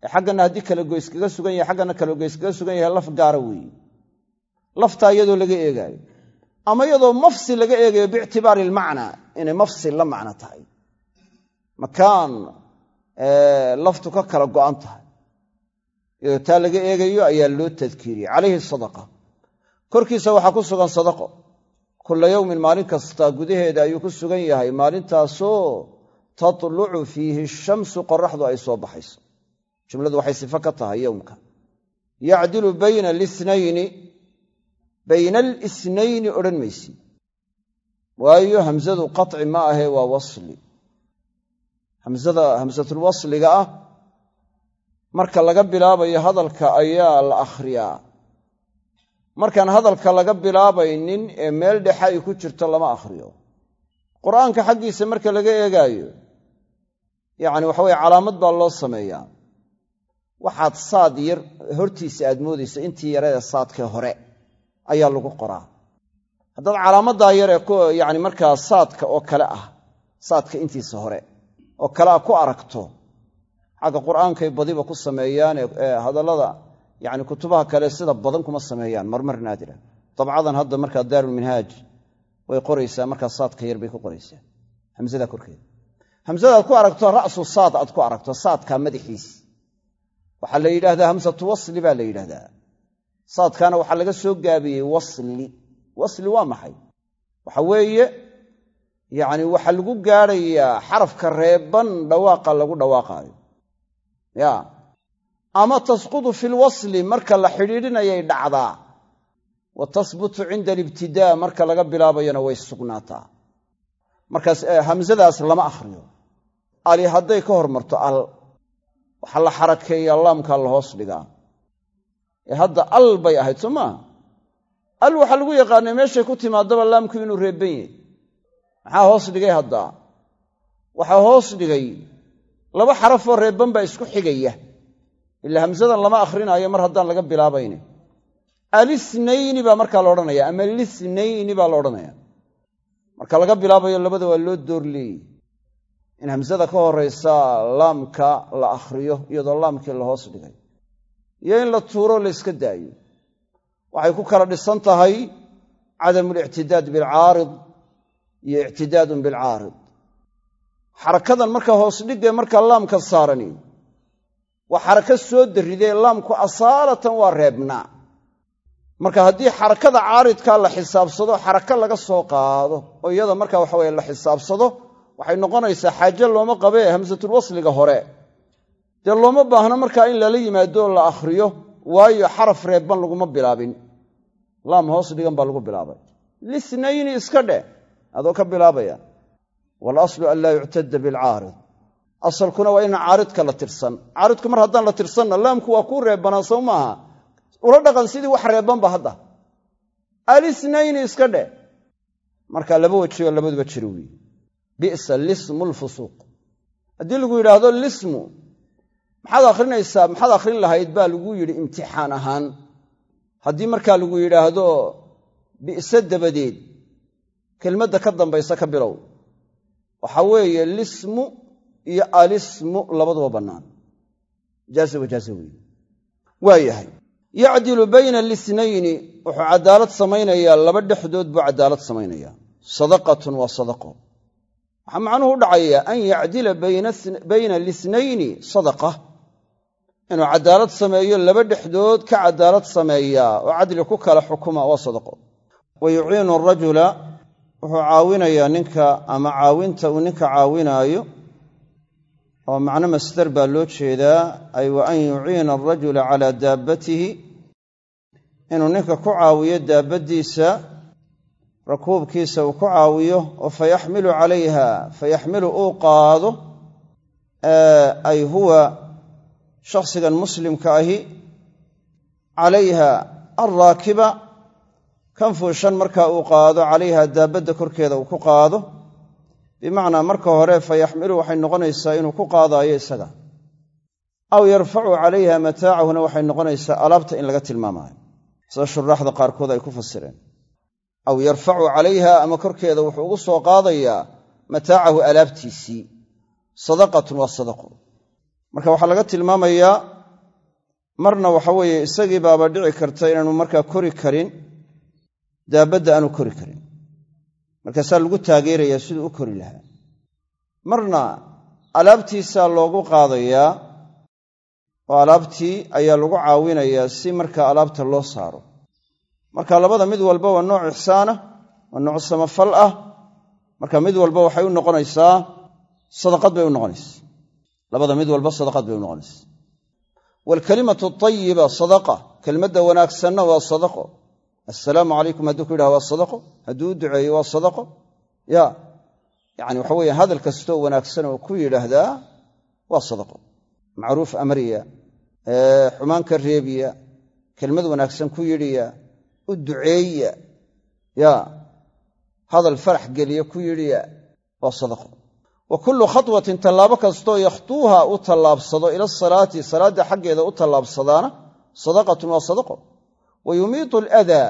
Ee xaggana haddii kala goys kaga sugan yahay xaggana kala goys kaga sugan yahay laf gaara weeye. Laftaa iyadoo laga eegaayo. Ama iyadoo mafsil laga eegayo biictibaari almacnaa inay mafsil la macno tahay. Makaan laftu ka kala go'an tahay. Iyadoo taa laga eegayo ayaa loo tadkiiriyey. Calayhi sadaqa. Korkiisa waxaa ku sugan sadaqo. Kulla yowmin maalin kasta gudaheeda ayuu ku sugan yahay maalintaasoo tatlucu fiihi shamsu qoraxdu ay soo baxayso. Jumladu waxay sifo ka tahay yowmka. Yacdilu bayna lisnayni bayna alisnayni odhan maysi. Waayo hamsadu qaci ma ahe waa wasli. Hamsada hamsatulwasliga ah marka laga bilaabayo hadalka ayaa la akhriyaa. Markaan hadalka laga bilaabaynin ee meel dhexe ay ku jirto lama akhriyo. Qur'aanka xaggiisa marka laga eegaayo yacni waxa weye calaamad baa loo sameeyaa. Waxaad saad yar hortiisa aad moodayso intii yareeda saadkee hore ayaa lagu qoraa. Haddaad calaamaddaa yaree yani markaa saadka oo kale ah saadka intiisa hore oo kale a ku aragto xagga qur'aankay badiba ku sameeyaan ee hadallada yani kutubaha kale sida badan kuma sameeyaan marmar naadira. Dabcadan hadda markaa daarulminhaaj way qoraysaa markaa saadka yar bay ku qoraysaa. Hamsada korkeeda hamsadaad ku aragto ra'su saad aad ku aragto saadka madaxiis. Waxaa la yidhahdaa hamsatu wasli baa la yidhahdaa saadkaana waxaa laga soo gaabiyey wasli. Wasli waa maxay? Waxa weeye yacni waxaa lagu gaadhayaa xarafka reeban dhawaaqa lagu dhawaaqaayo. Ya. Ama tasqudu fi lwasli marka la xidhiidhinayay dhacdaa. Wa tasbutu cinda alibtidaa marka laga bilaabayana way sugnaataa. Markaas hamsadaas lama akhriyo ali hadday ka hormarto al waxaa la xarakeeyaa laamkaa la hoos dhigaa. Ee hadda al bay ahayd soo maaha al waxaa lagu yaqaanay meeshay ku timaadaba laamku inuu reeban yahy maxaa hoos dhigay haddaa waxaa hoos dhigay laba xarafoo reeban baa isku xigaya. Ila hamsadan lama akrinaayo mar haddaan laga bilaabayni alisnayni baa markaa la odhanaya ama lisnayni baa la odhanaya. Marka laga bilaabayo labada waa loo door leeyey in hamsada ka horaysa laamka la akhriyo iyadoo laamkii la hoos dhigay. Iyo in la tuuro la yska daayo. Waxay ku kala dhisan tahay cadamu lictidaad bilcaarid iyo ictidaadun bilcaarid xarakadan marka hoos dhigee markaa laamka saarani waa xarako soo darridee laamku asaalatan waa reebnaa. Marka haddii xarakada caaridkaa la xisaabsado xarako laga soo qaado oo iyada marka waxa weye la xisaabsado waxay noqonaysaa xaaje looma qabee hamsatulwasliga hore. Dee looma baahno markaa in lala yimaado la akhriyo waayo xaraf reebban laguma bilaabin. Laam hoos dhigan baa lagu bilaabay. Lisnayni iska dheh adoo ka bilaabaya. Waalaslu an laa yuctada bilcaarid asalkuna waa inaan caaridka la tirsan. Caaridku mar haddaan la tirsanna laamku waa kuu reebbanaa sow maaha. Ula dhaqan sidii wax reebbanba hadda. Alisnayni iska dheh. Markaa laba wejioo labaduba jiro weeye bisa lismu lfusuuq haddii lagu yidhaahdo lismu maxaad akhrinaysaa maxaad akhrin lahayd baa lagu yidhi imtixaan ahaan. Haddii markaa lagu yidhaahdo bi'se dabadeed kelmadda ka dambaysa ka bilow. Waxaa weeye lismu iyo alismu labaduba bannaan. Jaaza wajaaza weeye waa yahay. Yacdilu bayna lisnayni wuxuu cadaalad samaynayaa laba dhexdood buu cadaalad samaynayaa. Sadaqatun waa sadaqo waxaa macnuhu u dhacayaa an yacdila bayna lisnayni sadaqa. Inuu cadaalad sameeyo laba dhexdood ka cadaalad sameeyaa oo cadli ku kala xukuma waa sadaqo. Wa yuciinu arajula wuxuu caawinayaa ninka ama caawinta uu ninka caawinaayo. Oo macno masdar baa loo jeedaa. Ay wa an yuciina arajula calaa daabbatihi inuu ninka ku caawiyo daabbaddiisa rakuubkiisa uu ku caawiyo oo fayaxmilu calayha fayaxmilu uu qaado ay huwa shakhsigan muslimka ahi calayha alraakiba kan fuushan markaa uu qaado calayha daabbadda korkeeda uu ku qaado. Bimacnaa marka hore fayaxmilu waxay noqonaysaa inuu ku qaadaayo isaga. Aw yarfacu calayha mataacahuna waxay noqonaysaa alaabta in laga tilmaamaayo sida shuraaxda qaarkood ay ku fasireen aw yarfacu calayha ama korkeeda wuxuu ugu soo qaadayaa mataacahu alaabtiisii. Sadaqatun waa sadaqo marka waxaa laga tilmaamayaa marna waxa weeye isagii baaba dhici karta inaanu markaa kori karin daabadda aanu kori karin. Markaasaa lagu taageerayaa siduu u kori lahaa. Marna alaabtiisaa loogu qaadayaa oo alaabtii ayaa lagu caawinayaa si markaa alaabta loo saaro marka labada mid walba waa nooc ixsaanah waa nooc samafal ah. Marka mid walba waxay u noqonaysaa sadaqad bay u noqonaysaa labada mid walba sadaqad bay u noqonaysaa waalkalimatu tayiba sadaqa. Kelmadda wanaagsanna waa sadaqo. Assalaamu calaykum hadduu ku yidhaha waa sadaqo. Hadduu u duceeyo waa sadaqo. Ya yacani waxa weeye hadal kastoo wanaagsan oo ku yidhaahdaa waa sadaqo. Macruuf amriya xumaan ka reebiya kelmad wanaagsan ku yidhiya u duceeya. Ya hadal farax geliya ku yidhiya waa sadaqo. Wa kullu khatwatin tallaabo kastoo yakhtuuha u tallaabsado ila asalaati salaadda xaggeeda u tallaabsadaana sadaqatun waa sadaqo. Wa yumiitu aladaa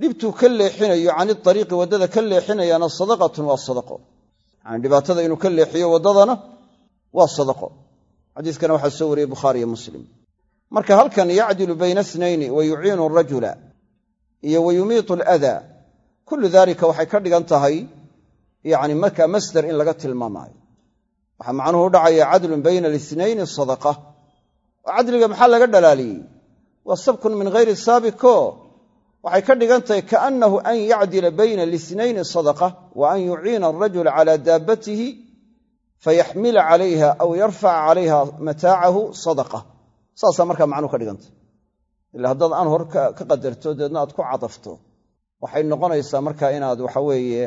dhibtuu ka leexinayo can iariiqi waddada ka leexinayaana sadaqatun waa sadaqo. Yani dhibaatada inuu ka leexiyo waddadana waa sadaqo. Xadiiskana waxaa soo wariyey bukhaariyo muslim. Marka halkan yacdilu bayna snayni wa yuciinu arajula iyo wa yumiitu aladaa kullu daalika waxay ka dhigan tahay yacni markaa masdar in laga tilmaamaayo. Waxaa macnuhu u dhacaya cadlun bayna alisnayni sadaqa oo cadliga maxaa laga dhalaaliyey waa sabkun min hayri saabiko waxay ka dhigan tahay kaannahu an yacdila bayna lisnayni sadaqa wa an yuciina arajula cala daabatihi fayaxmila calayha aw yarfaca calayha mataacahu sadaqa. Saasaa markaa macnuu ka dhigantay ila haddaad aan hor ka qadarto deedna aad ku cadafto. Waxay noqonaysaa markaa inaad waxa weeye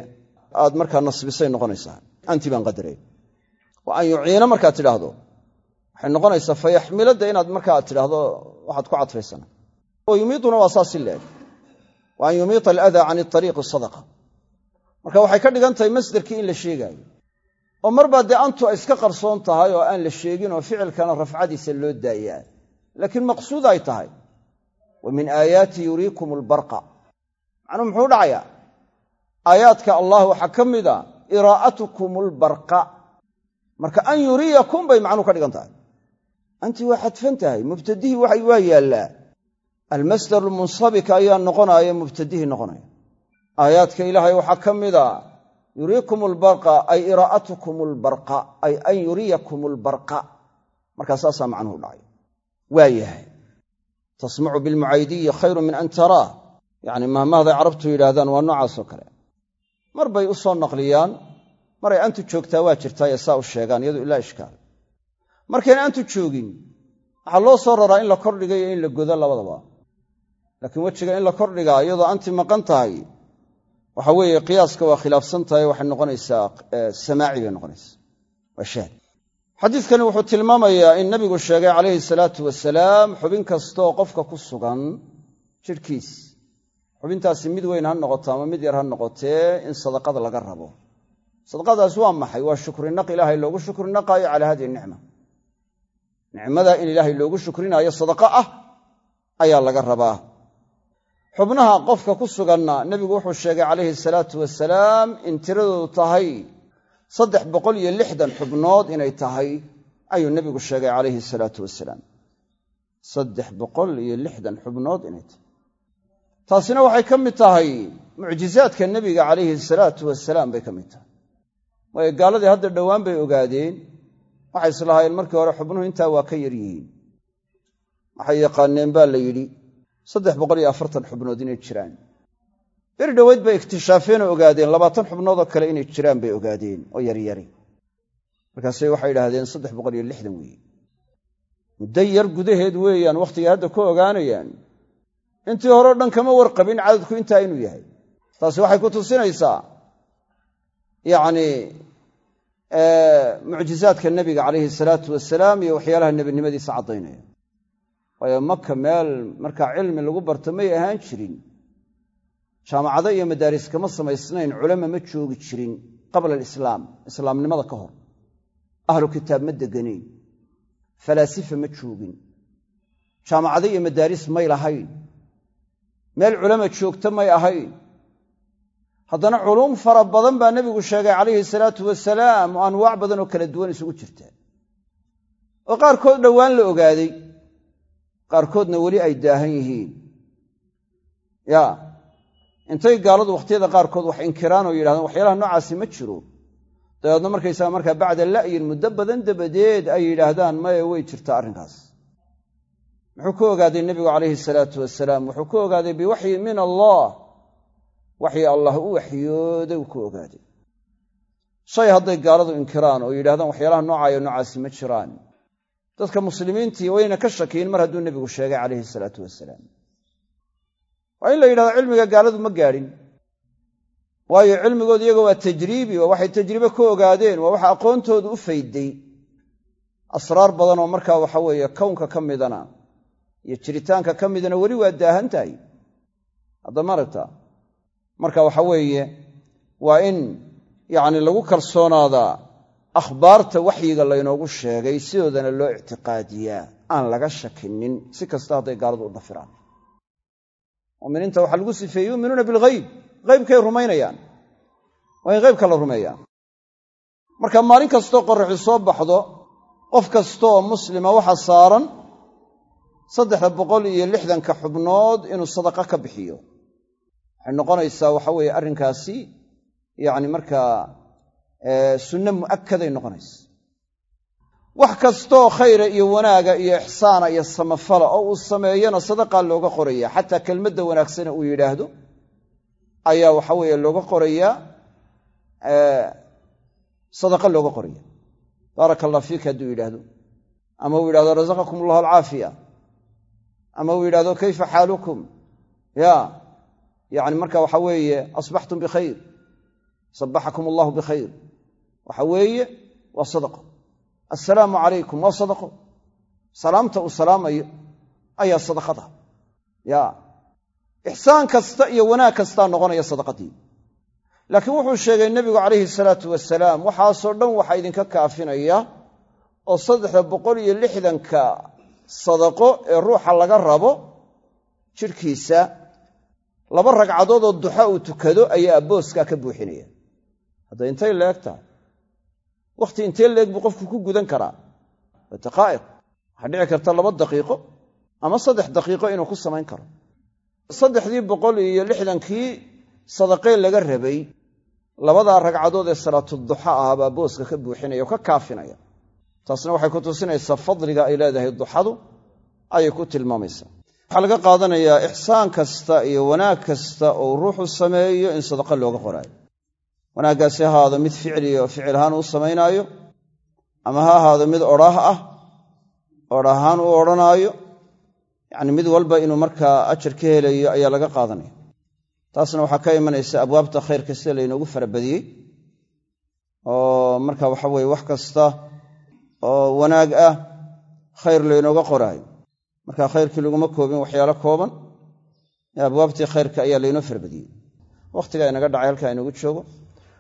aad markaa nasbisay noqonaysaa. Anti baan qadaray wa an yuciina markaad tidhaahdo. Waxay noqonaysaa fayaxmiladda inaad markaa tidhaahdo waxaad ku cadfaysana oo yumiituna waa saas si wa an yumiita aladaa can ariiqi sadaqa. Marka waxay ka dhigan tahay masderkii in la sheegaayo. Oo marbaa dee antu ay iska qarsoon tahay oo aan la sheegin oo ficilkana rafcadiisa loo daayaa. Laakiin maqsuud ay tahay wa min aayaati yuriikum albarqa. Macnuu muxuu dhacayaa aayaadka allah waxaa ka mida iraa'atukum albarqa. Marka an yuriyakum bay macnuu ka dhigan tahay. Anti waa xadfan tahay mubtadihii waxay waa yaallaa. Almasdar almunsabika ayaa noqonaaya mubtadihii noqonaya. Aayaadka ilaahay waxaa ka mida yuriikum albarqa ay iraa'atukum albarqa ay an yuriyakum albarqa. Markaa saasaa macnuhu dhacay waa yahay tasmacu bilmucaydiyi khayru min an taraa yacni mahmahday carabtu yidhaahdaan waa noocaasoo kale. Mar bay u soo naqliyaan maray antu joogtaa waa jirtaa ee saa u sheegaan iyadu ilaa ishkaal. Markayna antu joogin waxaa loo soo raraa in la kordhiga iyo in la godo labadaba. Laakiin wejiga in la kordhigaa iyadoo anti maqan tahay waxa weeye qiyaaska waa khilaafsan tahay waxay noqonaysaa samaaci bay noqonaysaa. Waa shaad xadiidkani wuxuu tilmaamayaa in nabigu sheegay calayhi salaatu wasalaam xubin kastaoo qofka ku sugan jidhkiis. Xubintaasi mid weyn ha noqoto ama mid yar ha noqotee in sadaqada laga rabo. Sadaqadaas waa maxay? Waa shukrinaq ilaahay loogu shukrinaqaayo calaa hadihi nicma. Nicmada in ilaahay loogu shukrinaayo sadaqa ah ayaa laga rabaa. Xubnaha qofka ku suganna nebigu wuxuu sheegay calayhi salaatu wasalaam in tiradoodu tahay saddex boqol iyo lixdan xubnood inay tahay ayuu nebigu sheegay calayhi salaatu wasalaam. Saddex boqol iyo lixdan xubnood inay tahay. Taasina waxay ka mid tahay mucjizaadka nebiga calayhi salaatu wasalaam bay ka mid tahay. Waayo gaaladii hadda dhowaan bay ogaadeen waxay islahaayeen markii hore xubnuhu intaa waa ka yar yihiin. Waxay yaqaaneen baa la yidhi saddex boqol iyo afartan xubnood inay jiraan beri dhoweyd bay ikhtishaafeen oo ogaadeen. Labaatan xubnoodoo kale inay jiraan bay ogaadeen oo yaryari markaase waxay idhaahdeen saddex boqol iyo lixdan weeye muddo yar gudaheed weeyaan wakhtigay hadda ku ogaanayaan. Intii horeo dhan kama warqabin cadadku intaa inuu yahay. Taasi waxay ku tusinaysaa yacni mucjizaadka nebiga calayhi salaatu wasalaam iyo waxyaalaha nebinimadiisa caddaynaya. Waayo maka meel markaa cilmi lagu barto may ahaan jirin jaamacado iyo madaaris kama samaysnayn culama ma joogi jirin qabla alislaam islaamnimada ka hor. Ahlu kitaab ma deganayn. Falaasifa ma joogin. Jaamacado iyo madaaris may lahayn. Meel culama joogta may ahayn. Haddana culuum fara badan baa nebigu sheegay calayhi salaatu wasalaam oo anwaac badan oo kala duwan isugu jirta. Oo qaarkood dhowaan la ogaaday. Qaarkoodna weli ay daahan yihiin. Ya intay gaaladu wakhtiyada qaarkood wax inkiraan oo yidhahdaan waxyaalaha noocaasi ma jiro. Dabeedna markaysaga markaa bacda la'yin muddo badan dabadeed ay yidhaahdaan maya way jirtaa arrinkaas. Muxuu ku ogaaday nebigu calayhi salaatu wasalaam wuxuu ku ogaaday biwaxyin min allah. Waxyi allah u waxyooday uu ku ogaaday. Shay hadday gaaladu inkiraan oo yidhahdaan waxyaalaha noocaayo noocaasi ma jiraan. Dadka muslimiintii wayna ka shakiyin mar hadduu nebigu sheegay calayhi salaatu wasalaam waa in la yidhahdo cilmiga gaaladu ma gaadhin. Waayo cilmigoodu iyaga waa tajriibi waa waxay tajribe ku ogaadeen waa waxa aqoontoodu u fayday. Asraar badan oo markaa waxa weeye kownka ka midana iyo jiritaanka ka midana weli waa daahan tahay. Haddama aragtaa marka waxa weeye waa in yacni lagu kalsoonaadaa akhbaarta waxyiga laynoogu sheegay sidoodana loo ictiqaadiyaa aan laga shakinin si kasta hadday gaaladu u dafiraan muminiinta waxaa lagu sifeeyey yuuminuuna bilghayb haybkay rumaynayaan waa in haybka la rumeeyaa marka maalin kastoo qorraxi soo baxdo qof kastaoo muslima waxa saaran saddexda boqol iyo lixdanka xubnood inuu sadaqa ka bixiyo. Waxay noqonaysaa waxa weeye arrinkaasi yacni markaa sunne mu'akaday noqonaysa wax kastooo khayra iyo wanaaga iyo ixsaana iyo samafala oo uu sameeyana sadaqaa looga qoraya xataa kelmadda wanaagsana uu yidhaahdo ayaa waxa weeye looga qorayaa sadaqa looga qoraya baaraka allah fiik hadduu yidhaahdo. Ama uu yidhahdo rasaqakum allahu alcaafiya. Ama uu yidhahdo kayfa xaalukum? Ya yani marka waxa weeye asbaxtum bikhayr sabaxakum allahu bikhayr waxa weeye waa sadaqo assalaamu calaykum. Waa sadaqo. Salaamta uu salaamayo ayaa sadaqada. Ya. Ixsaan kasta iyo wanaag kastaa noqonaya sadaqadii. Laakiin wuxuu sheegay nebigu calayhi salaatu wasalaam waxaasoo dhan waxaa idinka kaafinaya oo saddexda boqol iyo lixdanka sadaqo ee ruuxa laga rabo jidhkiisa laba ragcadood oo duxa uu tukado ayaa booskaa ka buuxinaya. Hadda intay leeg tahay wakhti intee leeg buu qofku ku gudan karaa? Daqaa'iq. Waxaa dhici karta laba daqiiqo ama saddex daqiiqo inuu ku samayn karo. Saddexdii boqol iyo lixdankii sadaqee laga rabay labadaa ragcadood ee salaatuduxa ah baa booska ka buuxinaya oo ka kaafinaya. Taasna waxay ku tusinaysaa fadliga ay leedahay duxadu ayay ku tilmaamaysaa. Waxaa laga qaadanayaa ixsaan kasta iyo wanaag kasta oo ruuxu sameeyo in sadaqa looga qoraayo wanaaggaasi ha ahaado mid ficliya oo ficil ahaan uu samaynaayo ama ha ahaado mid odhaah ah odh ahaan uu odhanaayo yacni mid walba inuu markaa ajar ka helayo ayaa laga qaadanaya. Taasna waxaa ka imanaysa abwaabta khayrka sida laynoogu farabadiyey oo marka waxa weye wax kasta oo wanaag ah khayr laynooga qoraayo. Marka khayrkii laguma koobin waxyaalo kooban abwaabtii khayrka ayaa laynoo farabadiyey. Wakhtigaa inaga dhacay halkaa inoogu joogo